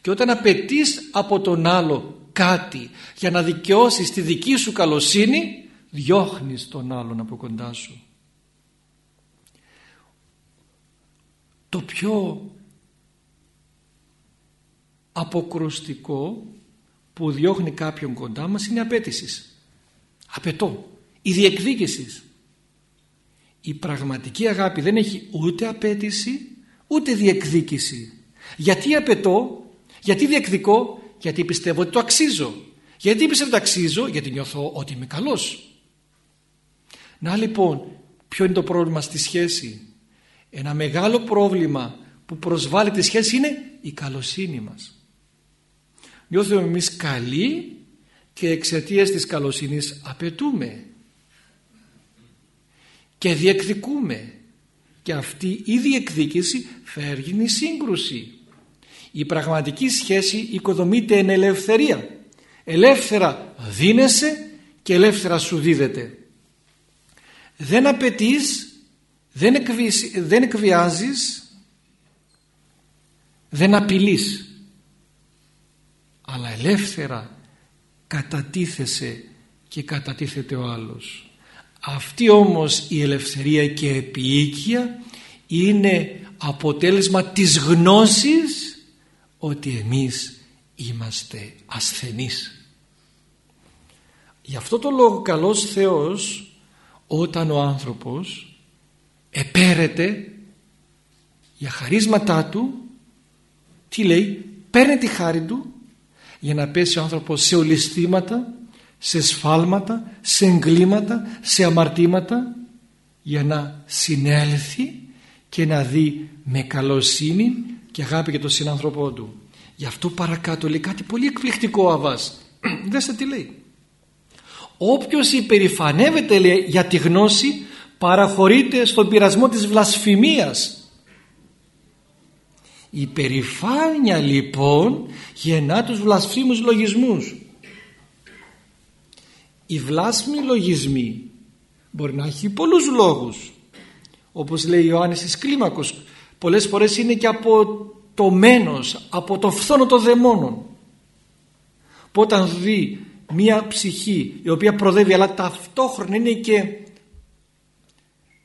Και όταν απαιτείς από τον άλλο κάτι για να δικαιώσεις τη δική σου καλοσύνη διώχνεις τον άλλον από κοντά σου. Το πιο αποκρουστικό που διώχνει κάποιον κοντά μας είναι η απέτησης. Απαιτώ. Η διεκδίκηση. Η πραγματική αγάπη δεν έχει ούτε απέτηση ούτε διεκδίκηση. Γιατί απαιτώ, γιατί διεκδικώ, γιατί πιστεύω ότι το αξίζω. Γιατί πιστεύω ότι το αξίζω, γιατί νιώθω ότι είμαι καλός. Να λοιπόν, ποιο είναι το πρόβλημα στη σχέση. Ένα μεγάλο πρόβλημα που προσβάλλει τη σχέση είναι η καλοσύνη μας. Νιώθουμε εμείς καλοί και εξαιτίας της καλοσύνης απαιτούμε και διεκδικούμε και αυτή η διεκδίκηση φέρνει σύγκρουση. Η πραγματική σχέση οικοδομείται εν ελευθερία. Ελεύθερα δίνεσαι και ελεύθερα σου δίδεται. Δεν απαιτείς, δεν, δεν εκβιάζεις, δεν απειλείς. Αλλά ελεύθερα κατατίθεσαι και κατατίθεται ο άλλος. Αυτή όμως η ελευθερία και επίοικια είναι αποτέλεσμα της γνώσης ότι εμείς είμαστε ασθενείς. Γι' αυτό το λόγο καλός Θεός όταν ο άνθρωπος επέρεται για χαρίσματά του τι λέει παίρνει τη χάρη του για να πέσει ο άνθρωπος σε ολιστήματα σε σφάλματα, σε εγκλήματα, σε αμαρτήματα για να συνέλθει και να δει με καλοσύνη και αγάπη για τον συνάνθρωπό του. Γι' αυτό παρακάτω λέει κάτι πολύ εκπληκτικό ο Αβάς. (clears throat) Δέστε τι λέει. Όποιος υπερηφανεύεται λέει, για τη γνώση παραχωρείται στον πειρασμό της βλασφημίας. Η περηφάνεια λοιπόν γεννά τους βλασφήμους λογισμούς. Οι βλάσμοι λογισμοί μπορεί να έχει πολλούς λόγους. Όπως λέει ο Ιωάννης της Κλίμακος πολλές φορές είναι και από το μένος από το φθόνο των δαιμόνων. Που όταν δει μία ψυχή η οποία προδεύει αλλά ταυτόχρονα είναι και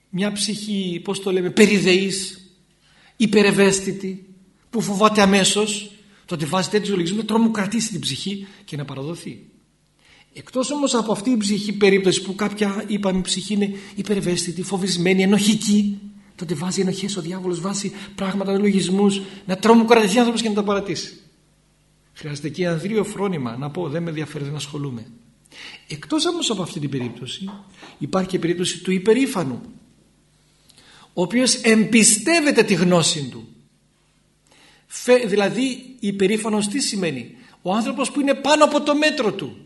μια ψυχή πως το λέμε περιδεής υπερευαίσθητη που φοβάται αμέσως τότε βάζει τέτοιους λογισμούς να τρομοκρατήσει την ψυχή και να παραδοθεί Εκτός όμως από αυτή η ψυχή περίπτωση που κάποια είπαμε η ψυχή είναι υπερβέστητη, φοβισμένη, ενοχική τότε βάζει ενοχές ο διάβολος, βάζει πράγματα, λογισμούς να τρομοκρατηθεί άνθρωπος και να τα παρατήσει. Χρειάζεται και ανδρείο φρόνημα να πω δεν με ενδιαφέρει δεν ασχολούμαι. Εκτός όμως από αυτή την περίπτωση υπάρχει και η περίπτωση του υπερήφανου ο οποίος εμπιστεύεται τη γνώση του. Δηλαδή υπερήφανος τι σημαίνει; Ο άνθρωπος που είναι πάνω από το μέτρο του.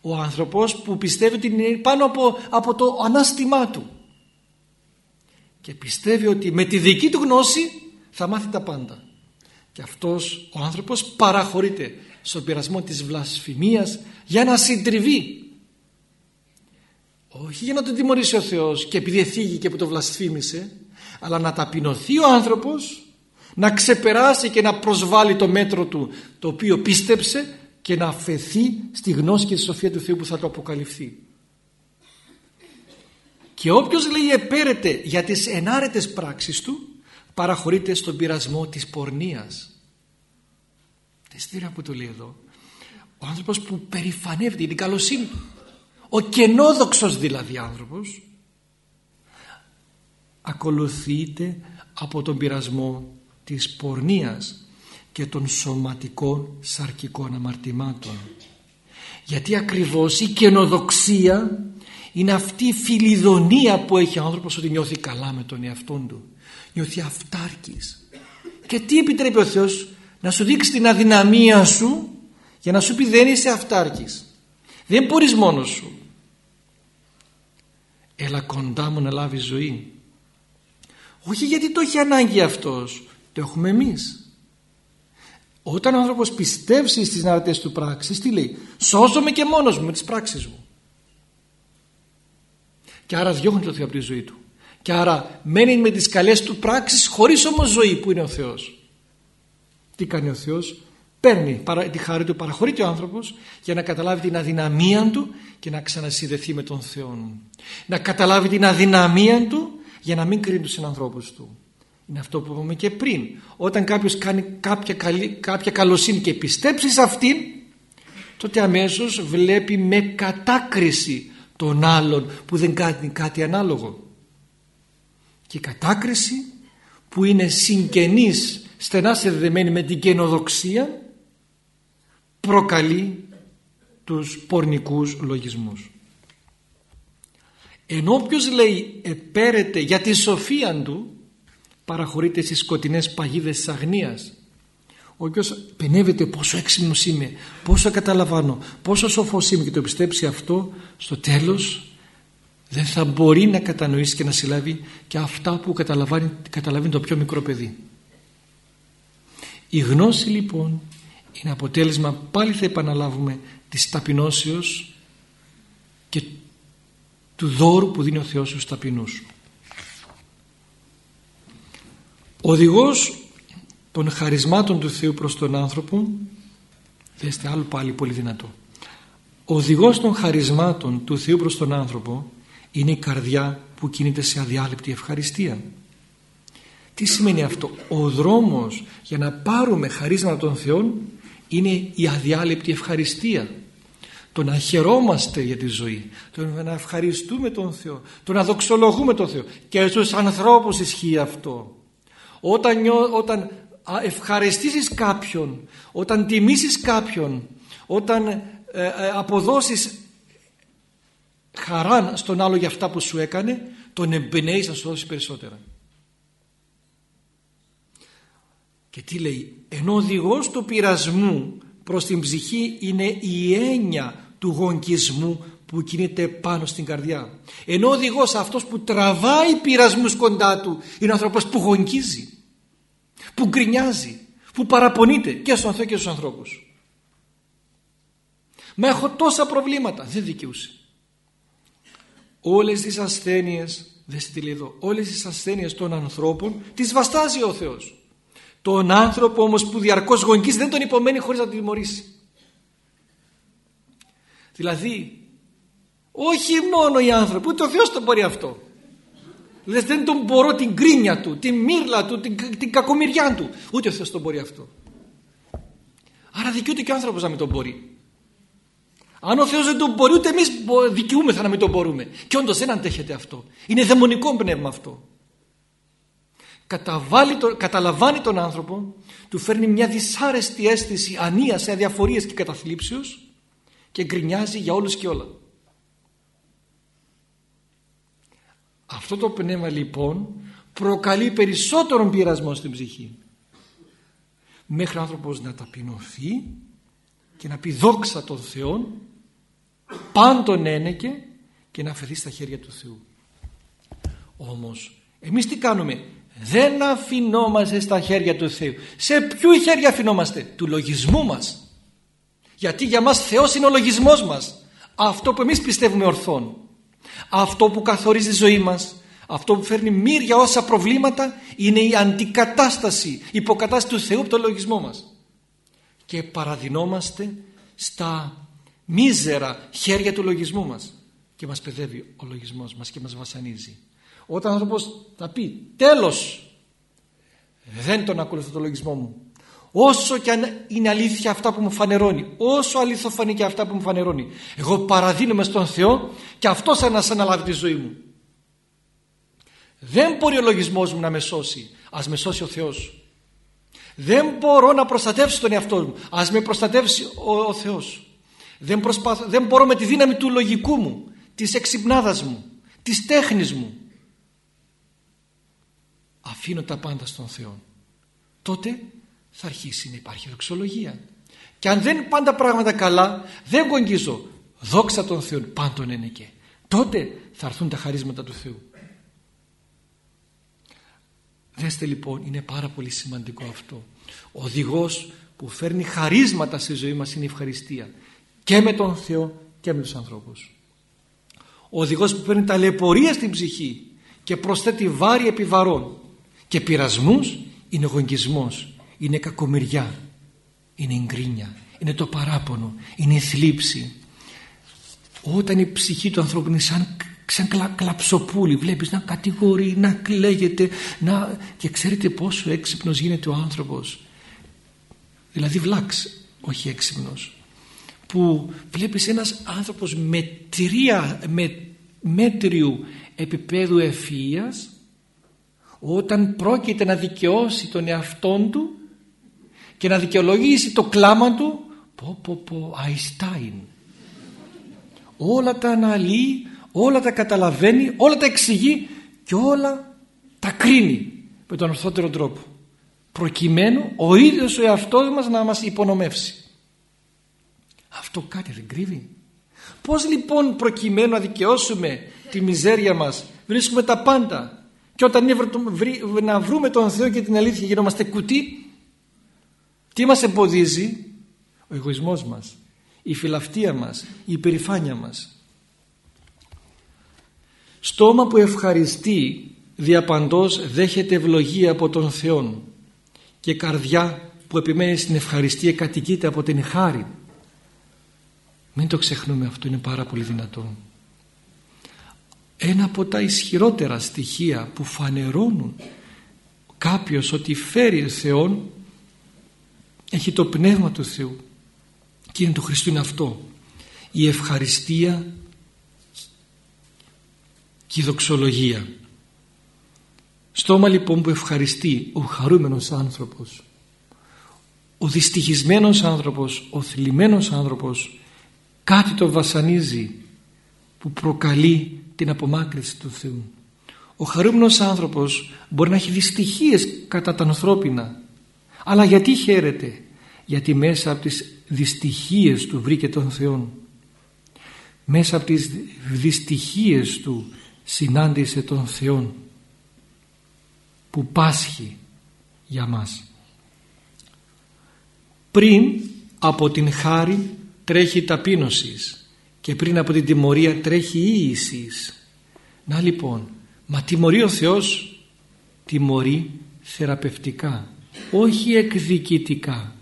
Ο άνθρωπος που πιστεύει ότι είναι πάνω από, από το ανάστημά του. Και πιστεύει ότι με τη δική του γνώση θα μάθει τα πάντα. Και αυτός ο άνθρωπος παραχωρείται στον πειρασμό της βλασφημίας για να συντριβεί. Όχι για να τον τιμωρήσει ο Θεός και επειδή θίγει και που το βλασφήμισε αλλά να ταπεινωθεί ο άνθρωπος να ξεπεράσει και να προσβάλλει το μέτρο του το οποίο πίστεψε και να αφαιθεί στη γνώση και στη σοφία του Θεού που θα το αποκαλυφθεί. Και όποιος λέει επέρεται για τις ενάρετες πράξεις του παραχωρείται στον πειρασμό της πορνείας. Τεστήρα που το λέει εδώ. Ο άνθρωπος που περηφανεύεται την καλοσύνη του. Ο κενόδοξος δηλαδή άνθρωπος ακολουθείται από τον πειρασμό της πορνείας και των σωματικών σαρκικών αμαρτημάτων. Γιατί ακριβώς η καινοδοξία είναι αυτή η φιλιδονία που έχει ο άνθρωπος ότι νιώθει καλά με τον εαυτό του. Νιώθει αυτάρκης. Και τι επιτρέπει ο Θεός να σου δείξει την αδυναμία σου για να σου πει δεν είσαι αυτάρκης. Δεν μπορείς μόνος σου. Έλα κοντά μου να λάβεις ζωή. Όχι γιατί το έχει ανάγκη αυτός. Το έχουμε εμείς. Όταν ο άνθρωπος πιστεύσει στις ναρατές του πράξεις τι λέει σώζομαι και μόνος μου με τις πράξεις μου και άρα διώχνει το Θεό από τη ζωή του. Και άρα μένει με τις καλές του πράξεις χωρίς όμως ζωή που είναι ο Θεός. Τι κάνει ο Θεός παίρνει τη χάρη του παραχωρείται ο άνθρωπος για να καταλάβει την αδυναμία του και να ξανασυνδεθεί με τον Θεό. Να καταλάβει την αδυναμία του για να μην κρίνει τους συνανθρώπους του είναι αυτό που είπαμε και πριν. Όταν κάποιος κάνει κάποια, καλή, κάποια καλοσύνη και πιστέψει σε αυτήν τότε αμέσως βλέπει με κατάκριση τον άλλον που δεν κάνει κάτι ανάλογο. Και η κατάκριση που είναι συγγενής στενά συνδεδεμένη με την καινοδοξία προκαλεί τους πορνικούς λογισμούς. Ενώ όποιος λέει επέρεται για τη σοφία του παραχωρείται στις σκοτεινές παγίδες της αγνίας ο οποίος πενεύεται πόσο έξυπνος είμαι πόσο καταλαβαίνω πόσο σοφός είμαι και το πιστέψει αυτό στο τέλος δεν θα μπορεί να κατανοήσει και να συλλάβει και αυτά που καταλαβαίνει, καταλαβαίνει το πιο μικρό παιδί η γνώση λοιπόν είναι αποτέλεσμα πάλι θα επαναλάβουμε της ταπεινώσεως και του δώρου που δίνει ο Θεός στους ταπεινούς. Ο οδηγός των χαρισμάτων του Θεού προς τον άνθρωπο δέστε άλλο πάλι πολύ δυνατό. Ο οδηγός των χαρισμάτων του Θεού προς τον άνθρωπο είναι η καρδιά που κινείται σε αδιάλειπτη ευχαριστία. Τι σημαίνει αυτό; Ο δρόμος για να πάρουμε χαρίσματα των Θεών είναι η αδιάλειπτη ευχαριστία. Το να χαιρόμαστε για τη ζωή το να ευχαριστούμε τον Θεό το να δοξολογούμε τον Θεό. Και στους ανθρώπους ισχύει αυτό όταν, όταν ευχαριστήσεις κάποιον όταν τιμήσεις κάποιον όταν ε, ε, αποδώσεις χαρά στον άλλο για αυτά που σου έκανε τον εμπνέεις να σου δώσει περισσότερα. Και τι λέει ενώ οδηγός του πειρασμού προς την ψυχή είναι η έννοια του γονκισμού που κινείται πάνω στην καρδιά. Ενώ οδηγός αυτός που τραβάει πειρασμούς κοντά του είναι ο άνθρωπος που γονκίζει που γκρινιάζει που παραπονείται και στον Θεό και στους ανθρώπους. Μα έχω τόσα προβλήματα δεν δικαιούσε. Όλες τις ασθένειες δεν τι εδώ όλες τις ασθένειες των ανθρώπων τις βαστάζει ο Θεός. Τον άνθρωπο όμως που διαρκώς γονκίζει δεν τον υπομένει χωρίς να τον τιμωρήσει. Δηλαδή όχι μόνο οι άνθρωποι ούτε ο Θεός τον μπορεί αυτό Λες δεν τον μπορώ την κρίνια του, την μύρλα του, την, την κακομοιριά του. Ούτε ο Θεός τον μπορεί αυτό. Άρα δικαιούται και ο άνθρωπος να μην τον μπορεί. Αν ο Θεός δεν τον μπορεί ούτε εμείς δικαιούμεθα να μην τον μπορούμε. Και όντως δεν αντέχεται αυτό. Είναι δαιμονικό πνεύμα αυτό. Το, καταλαβάνει τον άνθρωπο, του φέρνει μια δυσάρεστη αίσθηση ανίας, αδιαφορίας και καταθλίψεως και γκρινιάζει για όλους και όλα. Αυτό το πνεύμα λοιπόν προκαλεί περισσότερον πειρασμό στην ψυχή. Μέχρι ο άνθρωπος να ταπεινωθεί και να πει δόξα τον Θεό πάντον ένεκε και να αφαιθεί στα χέρια του Θεού. Όμως εμείς τι κάνουμε; Δεν αφινόμαστε στα χέρια του Θεού. Σε ποιο χέρια αφινόμαστε; Του λογισμού μας. Γιατί για μας Θεός είναι ο λογισμός μας. Αυτό που εμείς πιστεύουμε ορθόν αυτό που καθορίζει τη ζωή μας αυτό που φέρνει μύρια όσα προβλήματα είναι η αντικατάσταση η υποκατάσταση του Θεού από το λογισμό μας. Και παραδεινόμαστε στα μίζερα χέρια του λογισμού μας. Και μας παιδεύει ο λογισμός μας και μας βασανίζει. Όταν ο άνθρωπος θα πει τέλος δεν τον ακολουθώ το λογισμό μου όσο και αν είναι αλήθεια αυτά που μου φανερώνει όσο αληθοφανή και αυτά που μου φανερώνει εγώ παραδίνομαι στον Θεό και αυτός θα να αναλάβει τη ζωή μου. Δεν μπορεί ο λογισμός μου να με σώσει. Ας με σώσει ο Θεός. Δεν μπορώ να προστατεύσω τον εαυτό μου. Ας με προστατεύσει ο, ο Θεός. Δεν, δεν μπορώ με τη δύναμη του λογικού μου της εξυπνάδας μου της τέχνης μου. Αφήνω τα πάντα στον Θεό. Τότε θα αρχίσει να υπάρχει δοξολογία. Και αν δεν είναι πάντα πράγματα καλά, δεν κογγίζω. Δόξα τον Θεό, πάντων είναι και. Τότε θα έρθουν τα χαρίσματα του Θεού. Δέστε λοιπόν, είναι πάρα πολύ σημαντικό αυτό. Ο οδηγός που φέρνει χαρίσματα στη ζωή μας είναι η ευχαριστία. Και με τον Θεό και με τους ανθρώπους. ο οδηγός που παίρνει ταλαιπωρία στην ψυχή και προσθέτει βάρη επιβαρών και πειρασμούς είναι γονγκισμός, είναι κακομοιριά, είναι εγκρίνια, είναι το παράπονο, είναι η θλίψη. Όταν η ψυχή του ανθρώπου είναι σαν, σαν κλα, κλαψοπούλη, βλέπεις να κατηγορεί, να κλαίγεται να... και ξέρετε πόσο έξυπνος γίνεται ο άνθρωπος. Δηλαδή βλάξ, όχι έξυπνος. Που βλέπεις ένας άνθρωπος με, τρία, με μέτριου επίπεδου ευφυΐας όταν πρόκειται να δικαιώσει τον εαυτόν του και να δικαιολογήσει το κλάμα του. Πω πω πω Αϊστάιν. Όλα τα αναλύει όλα τα καταλαβαίνει όλα τα εξηγεί και όλα τα κρίνει με τον ορθότερο τρόπο. Προκειμένου ο ίδιος ο εαυτός μας να μας υπονομεύσει. Αυτό κάτι δεν κρύβει. Πως λοιπόν προκειμένου να δικαιώσουμε τη μιζέρια μας βρίσκουμε τα πάντα. Και όταν να βρούμε τον Θεό και την αλήθεια γινόμαστε κουτί τι μας εμποδίζει; Ο εγωισμός μας η φιλαυτία μας η υπερηφάνεια μας. Στόμα που ευχαριστεί διαπαντός δέχεται ευλογία από τον Θεό και καρδιά που επιμένει στην ευχαριστία κατοικείται από την χάρη. Μην το ξεχνούμε αυτό είναι πάρα πολύ δυνατό. Ένα από τα ισχυρότερα στοιχεία που φανερώνουν κάποιος ότι φέρει Θεόν έχει το πνεύμα του Θεού και είναι το Χριστό είναι αυτό. Η ευχαριστία και η δοξολογία. Στόμα λοιπόν που ευχαριστεί ο χαρούμενος άνθρωπος ο δυστυχισμένος άνθρωπος ο θλιμμένος άνθρωπος κάτι το βασανίζει που προκαλεί την απομάκρυνση του Θεού. Ο χαρούμενος άνθρωπος μπορεί να έχει δυστυχίες κατά τα ανθρώπινα αλλά γιατί χαίρεται; Γιατί μέσα από τις δυστυχίες του βρήκε τον Θεό. Μέσα από τις δυστυχίες του συνάντησε τον Θεό που πάσχει για μας. Πριν από την χάρη τρέχει ταπείνωσης και πριν από την τιμωρία τρέχει ίησης. Να λοιπόν μα τιμωρεί ο Θεός τιμωρεί θεραπευτικά όχι εκδικητικά.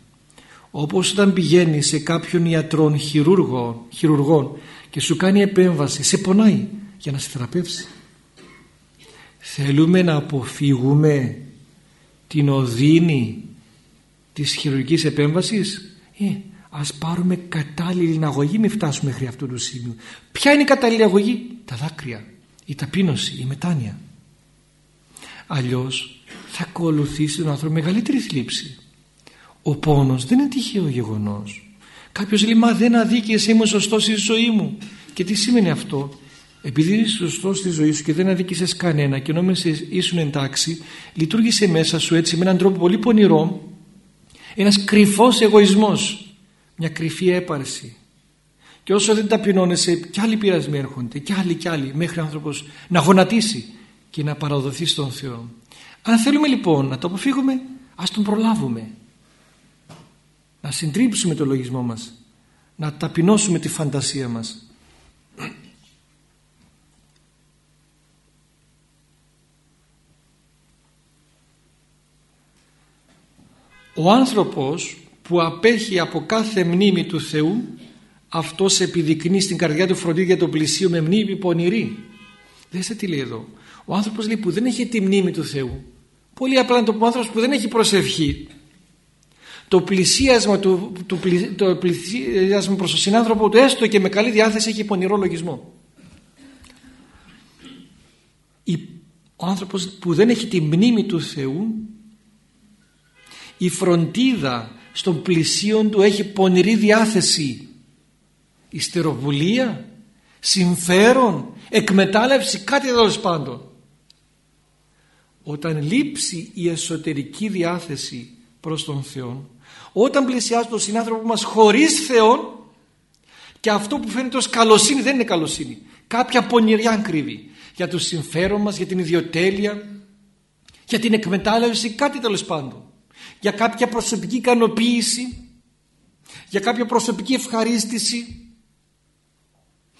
Όπως όταν πηγαίνει σε κάποιον ιατρόν χειρούργων, χειρουργών και σου κάνει επέμβαση σε πονάει για να σε θεραπεύσει. Θέλουμε να αποφύγουμε την οδύνη της χειρουργικής επέμβασης; Ε, ας πάρουμε κατάλληλη αγωγή μην φτάσουμε μέχρι αυτού του σημείου. Ποια είναι η κατάλληλη αγωγή τα δάκρυα η ταπείνωση, η μετάνοια. Αλλιώς θα ακολουθήσει τον άνθρωπο μεγαλύτερη θλίψη. Ο πόνος δεν είναι τυχαίο γεγονός. Κάποιος λέει μα δεν αδίκησε είμαι σωστός στη ζωή μου και τι σημαίνει αυτό; Επειδή είσαι σωστός στη ζωή σου και δεν αδίκησες κανένα και νόμιζες ήσουν εντάξει λειτουργήσε μέσα σου έτσι με έναν τρόπο πολύ πονηρό ένας κρυφός εγωισμός μια κρυφή έπαρση. Και όσο δεν ταπεινώνεσαι κι άλλοι πειρασμοί έρχονται κι άλλοι κι άλλοι μέχρι ο άνθρωπος να γονατίσει και να παραδοθεί στον Θεό αν θέλουμε λοιπόν να το αποφύγουμε ας τον προλάβουμε. Να συντρίψουμε το λογισμό μας. Να ταπεινώσουμε τη φαντασία μας. Ο άνθρωπος που απέχει από κάθε μνήμη του Θεού αυτός επιδεικνύει στην καρδιά του φροντίδι για τον πλησίο με μνήμη πονηρή. Δέστε τι λέει εδώ. Ο άνθρωπος λέει που δεν έχει τη μνήμη του Θεού πολύ απλά το πω ο άνθρωπος που δεν έχει προσευχή. Το πλησίασμα, του, του, το πλησίασμα προς τον συνάνθρωπο του έστω και με καλή διάθεση έχει πονηρό λογισμό. Ο άνθρωπος που δεν έχει τη μνήμη του Θεού η φροντίδα στον πλησίον του έχει πονηρή διάθεση. Ιστεροβουλία συμφέρον εκμετάλλευση κάτι τέλο πάντων όταν λείψει η εσωτερική διάθεση προς τον Θεό όταν πλησιάζει τον συνάνθρωπο μας χωρίς Θεό και αυτό που φαίνεται ως καλοσύνη δεν είναι καλοσύνη κάποια πονηριά κρύβει για το συμφέρον μας, για την ιδιοτέλεια για την εκμετάλλευση κάτι τέλος πάντων για κάποια προσωπική ικανοποίηση για κάποια προσωπική ευχαρίστηση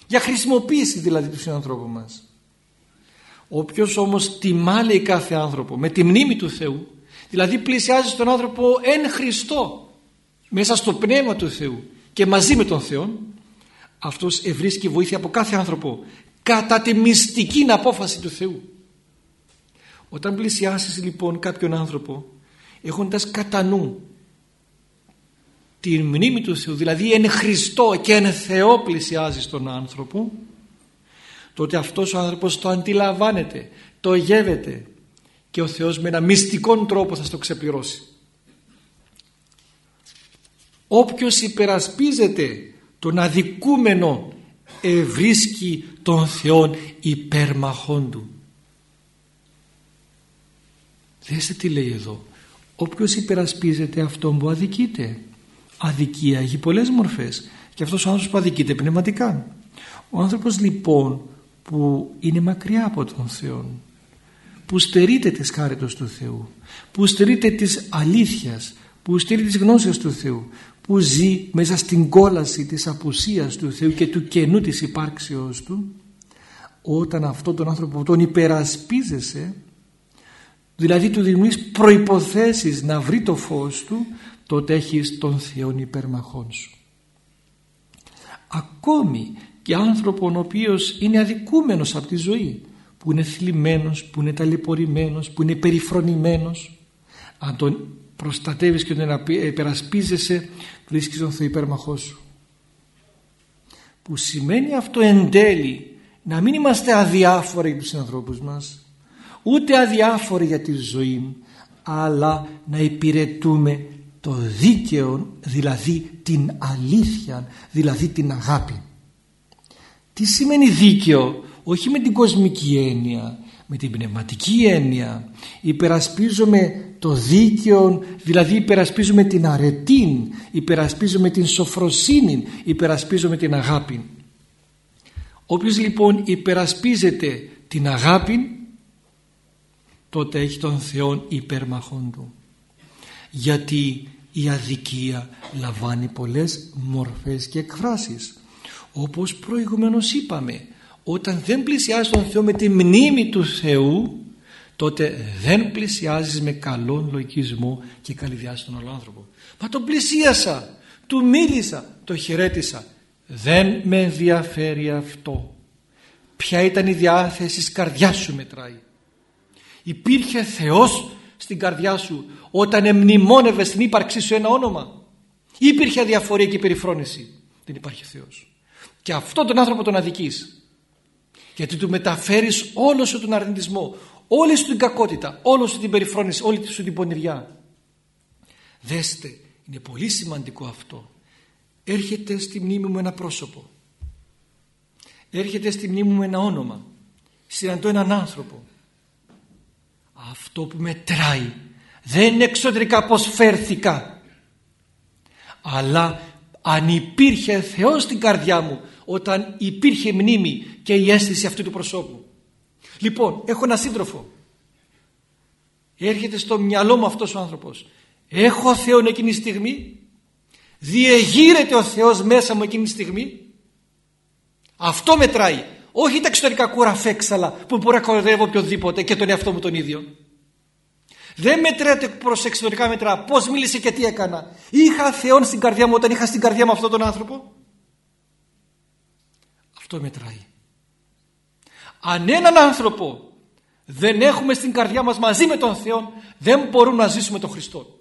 για χρησιμοποίηση δηλαδή του συνανθρώπου μας όποιος όμως τιμά λέει κάθε άνθρωπο με τη μνήμη του Θεού δηλαδή πλησιάζει στον άνθρωπο εν Χριστώ μέσα στο πνεύμα του Θεού και μαζί με τον Θεό αυτός ευρίσκει βοήθεια από κάθε άνθρωπο κατά τη μυστική απόφαση του Θεού. Όταν πλησιάσεις λοιπόν κάποιον άνθρωπο έχοντας κατά νου την μνήμη του Θεού δηλαδή εν Χριστώ και εν Θεό πλησιάζεις τον άνθρωπο τότε αυτός ο άνθρωπος το αντιλαμβάνεται το γεύεται και ο Θεός με ένα μυστικό τρόπο θα στο ξεπληρώσει. Όποιος υπερασπίζεται τον αδικούμενο ευρίσκει τον Θεόν υπέρμαχόν του. Δέστε τι λέει εδώ. Όποιος υπερασπίζεται αυτόν που αδικείται αδικία έχει πολλές μορφές. Και αυτός ο άνθρωπος που αδικείται πνευματικά. Ο άνθρωπος λοιπόν που είναι μακριά από τον Θεό που στερείται της χάριτος του Θεού που στερείται της αλήθειας που στερείται της γνώσης του Θεού που ζει μέσα στην κόλαση της απουσίας του Θεού και του κενού της υπάρξεως του όταν αυτόν τον άνθρωπο τον υπερασπίζεσαι δηλαδή του δημιουργείς προϋποθέσεις να βρει το φως του τότε έχεις τον Θεό υπερμαχών σου. Ακόμη και άνθρωπον ο οποίος είναι αδικούμενος από τη ζωή που είναι θλιμμένος, που είναι ταλαιπωρημένος, που είναι περιφρονημένος αν τον προστατεύεις και τον υπερασπίζεσαι βρίσκεις τον Θεό υπέρμαχό σου. Που σημαίνει αυτό εν τέλει να μην είμαστε αδιάφοροι για τους ανθρώπους μας ούτε αδιάφοροι για τη ζωή αλλά να υπηρετούμε το δίκαιο δηλαδή την αλήθεια δηλαδή την αγάπη τι σημαίνει δίκαιο; Όχι με την κοσμική έννοια με την πνευματική έννοια. Υπερασπίζομαι το δίκαιο δηλαδή υπερασπίζομαι την αρετή υπερασπίζομαι την σοφροσύνη υπερασπίζομαι την αγάπη όποιος λοιπόν υπερασπίζεται την αγάπη τότε έχει τον Θεό υπερμαχόν του. Γιατί η αδικία λαμβάνει πολλές μορφές και εκφράσεις όπως προηγουμένως είπαμε όταν δεν πλησιάζεις τον Θεό με τη μνήμη του Θεού τότε δεν πλησιάζεις με καλόν λογισμό και καλή διάσταση τον άλλο άνθρωπο. Μα τον πλησίασα του μίλησα, το χαιρέτησα. Δεν με ενδιαφέρει αυτό. Ποια ήταν η διάθεση της καρδιάς σου μετράει. Υπήρχε Θεός στην καρδιά σου όταν εμνημόνευες στην ύπαρξή σου ένα όνομα. Υπήρχε αδιαφορία και περιφρόνηση. Δεν υπάρχει Θεός και αυτόν τον άνθρωπο τον αδικείς. Γιατί του μεταφέρεις όλο σου τον αρνητισμό όλη σου την κακότητα όλη σου την περιφρόνηση όλη σου την πονηριά. Δέστε είναι πολύ σημαντικό αυτό. Έρχεται στη μνήμη μου ένα πρόσωπο. Έρχεται στη μνήμη μου ένα όνομα. Συναντώ έναν άνθρωπο. Αυτό που μετράει. Δεν είναι εξωτερικά πως φέρθηκα. Αλλά αν υπήρχε Θεός στην καρδιά μου όταν υπήρχε μνήμη και η αίσθηση αυτού του προσώπου. Λοιπόν έχω ένα σύντροφο. Έρχεται στο μυαλό μου αυτός ο άνθρωπος. Έχω Θεόν εκείνη τη στιγμή. Διεγείρεται ο Θεός μέσα μου εκείνη τη στιγμή αυτό μετράει. Όχι τα εξωτερικά κουραφέξαλα που μπορώ να κοροϊδεύω οποιοδήποτε και τον εαυτό μου τον ίδιο. Δεν μετρέται προς εξωτερικά μέτρα πώς μίλησε και τι έκανα. Είχα Θεόν στην καρδιά μου όταν είχα στην καρδιά μου αυτόν τον άνθρωπο αυτό μετράει. Αν έναν άνθρωπο δεν έχουμε στην καρδιά μας μαζί με τον Θεό δεν μπορούμε να ζήσουμε τον Χριστό.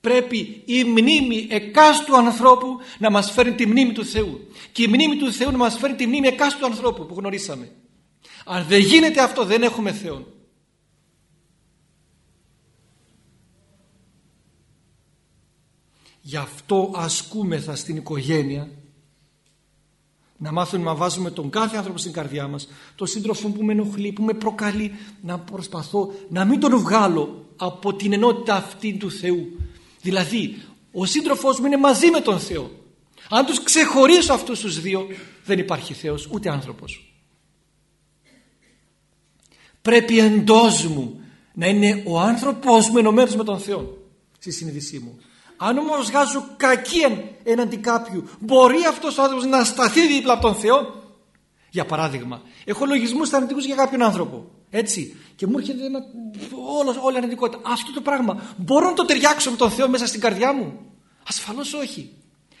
Πρέπει η μνήμη εκάστου ανθρώπου να μας φέρει τη μνήμη του Θεού. Και η μνήμη του Θεού να μας φέρει τη μνήμη εκάστου ανθρώπου που γνωρίσαμε. Αν δεν γίνεται αυτό δεν έχουμε Θεό. Γι' αυτό ασκούμεθα στην οικογένεια να μάθουμε να βάζουμε τον κάθε άνθρωπο στην καρδιά μας τον σύντροφο που με ενοχλεί, που με προκαλεί να προσπαθώ να μην τον βγάλω από την ενότητα αυτή του Θεού. Δηλαδή ο σύντροφός μου είναι μαζί με τον Θεό. Αν τους ξεχωρίσω αυτούς τους δύο δεν υπάρχει Θεός ούτε άνθρωπος. Πρέπει εντός μου να είναι ο άνθρωπος μου ενωμένος με τον Θεό στη συνείδησή μου Αν όμως βγάζω κακία έναντι κάποιου, μπορεί αυτός ο άνθρωπος να σταθεί δίπλα από τον Θεό; Για παράδειγμα, έχω λογισμούς αρνητικούς για κάποιον άνθρωπο. Έτσι. Και μου έρχεται ένα, όλος, όλη αρνητικότητα. Αυτό το πράγμα μπορώ να το ταιριάξω με τον Θεό μέσα στην καρδιά μου; Ασφαλώς όχι.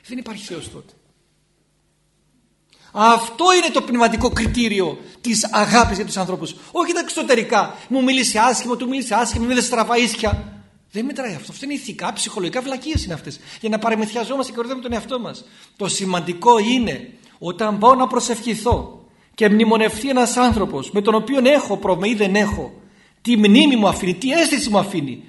Δεν υπάρχει Θεός τότε. Αυτό είναι το πνευματικό κριτήριο της αγάπης για τους ανθρώπους. Όχι τα εξωτερικά. Μου μίλησε άσχημα, του μίλησε άσχημα, μου μίλησε στραβά ίσια. Δεν μετράει αυτό. Αυτό είναι ηθικά, ψυχολογικά βλακίες είναι αυτές. Για να παρεμεθιαζόμαστε και κορδεύουμε τον εαυτό μας. Το σημαντικό είναι όταν πάω να προσευχηθώ και μνημονευτεί ένας άνθρωπος με τον οποίο έχω πρόβλημα ή δεν έχω, τι μνήμη μου αφήνει, τι αίσθηση μου αφήνει,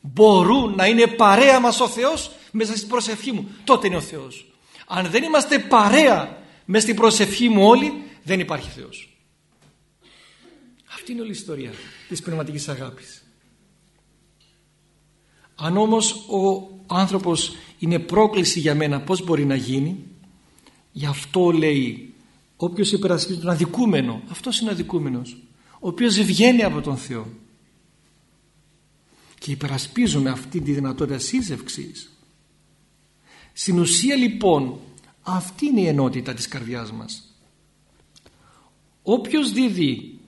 μπορούν να είναι παρέα μας ο Θεός μέσα στην προσευχή μου. Τότε είναι ο Θεός. Αν δεν είμαστε παρέα μέσα στην προσευχή μου όλοι, δεν υπάρχει Θεός. Αυτή είναι όλη η ιστορία της πνευματικής αγάπης. Αν όμως ο άνθρωπος είναι πρόκληση για μένα πώς μπορεί να γίνει; Γι' αυτό λέει όποιος υπερασπίζει τον αδικούμενο αυτός είναι αδικούμενος ο οποίος βγαίνει από τον Θεό. Και υπερασπίζουμε αυτή τη δυνατότητα σύζευξης. Στην ουσία λοιπόν αυτή είναι η ενότητα της καρδιάς μας. Όποιος δίδει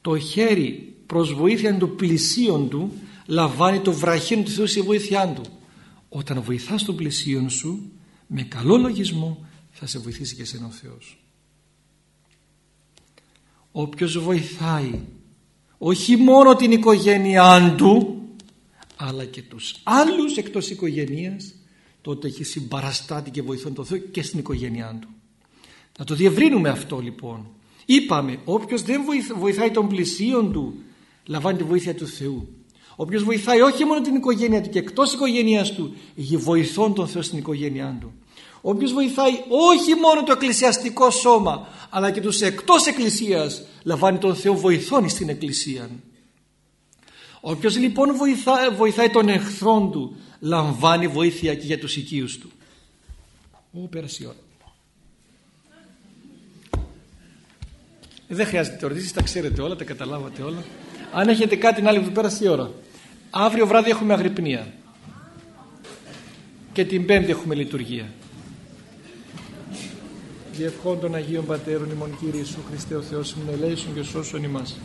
το χέρι προς βοήθεια των πλησίων του λαμβάνει το βραχείο του Θεού στη βοήθειά του. Όταν βοηθάς τον πλησίον σου με καλό λογισμό θα σε βοηθήσει και εσένα ο Θεός. Όποιος βοηθάει όχι μόνο την οικογένειά του αλλά και τους άλλους εκτός οικογένειας τότε έχει συμπαραστάτη και βοηθόν τον Θεό και στην οικογένειά του. Να το διευρύνουμε αυτό λοιπόν. Είπαμε όποιος δεν βοηθάει τον πλησίον του λαμβάνει τη βοήθεια του Θεού ο οποίος βοηθάει όχι μόνο την οικογένεια του και εκτός οικογένειας του έχει βοηθών τον Θεό στην οικογένειά του ο οποίος βοηθάει όχι μόνο το εκκλησιαστικό σώμα αλλά και τους εκτός εκκλησίας λαμβάνει τον Θεό βοηθών στην εκκλησία ο οποίος λοιπόν βοηθάει, βοηθάει τον εχθρόν του λαμβάνει βοήθεια και για τους οικείους του Ω, πέρασε η ώρα. Δεν χρειάζεται ερωτήσεις, τα ξέρετε όλα, τα καταλάβατε όλα. Αν έχετε κάτι άλλη που πέρασε η ώρα. Αύριο βράδυ έχουμε αγρυπνία. Και την Πέμπτη έχουμε λειτουργία. Διευχών των Αγίων Πατέρων ημών Κύριε Ιησού Χριστέ ο Θεός ημών ελέησον και σώσον ημάς.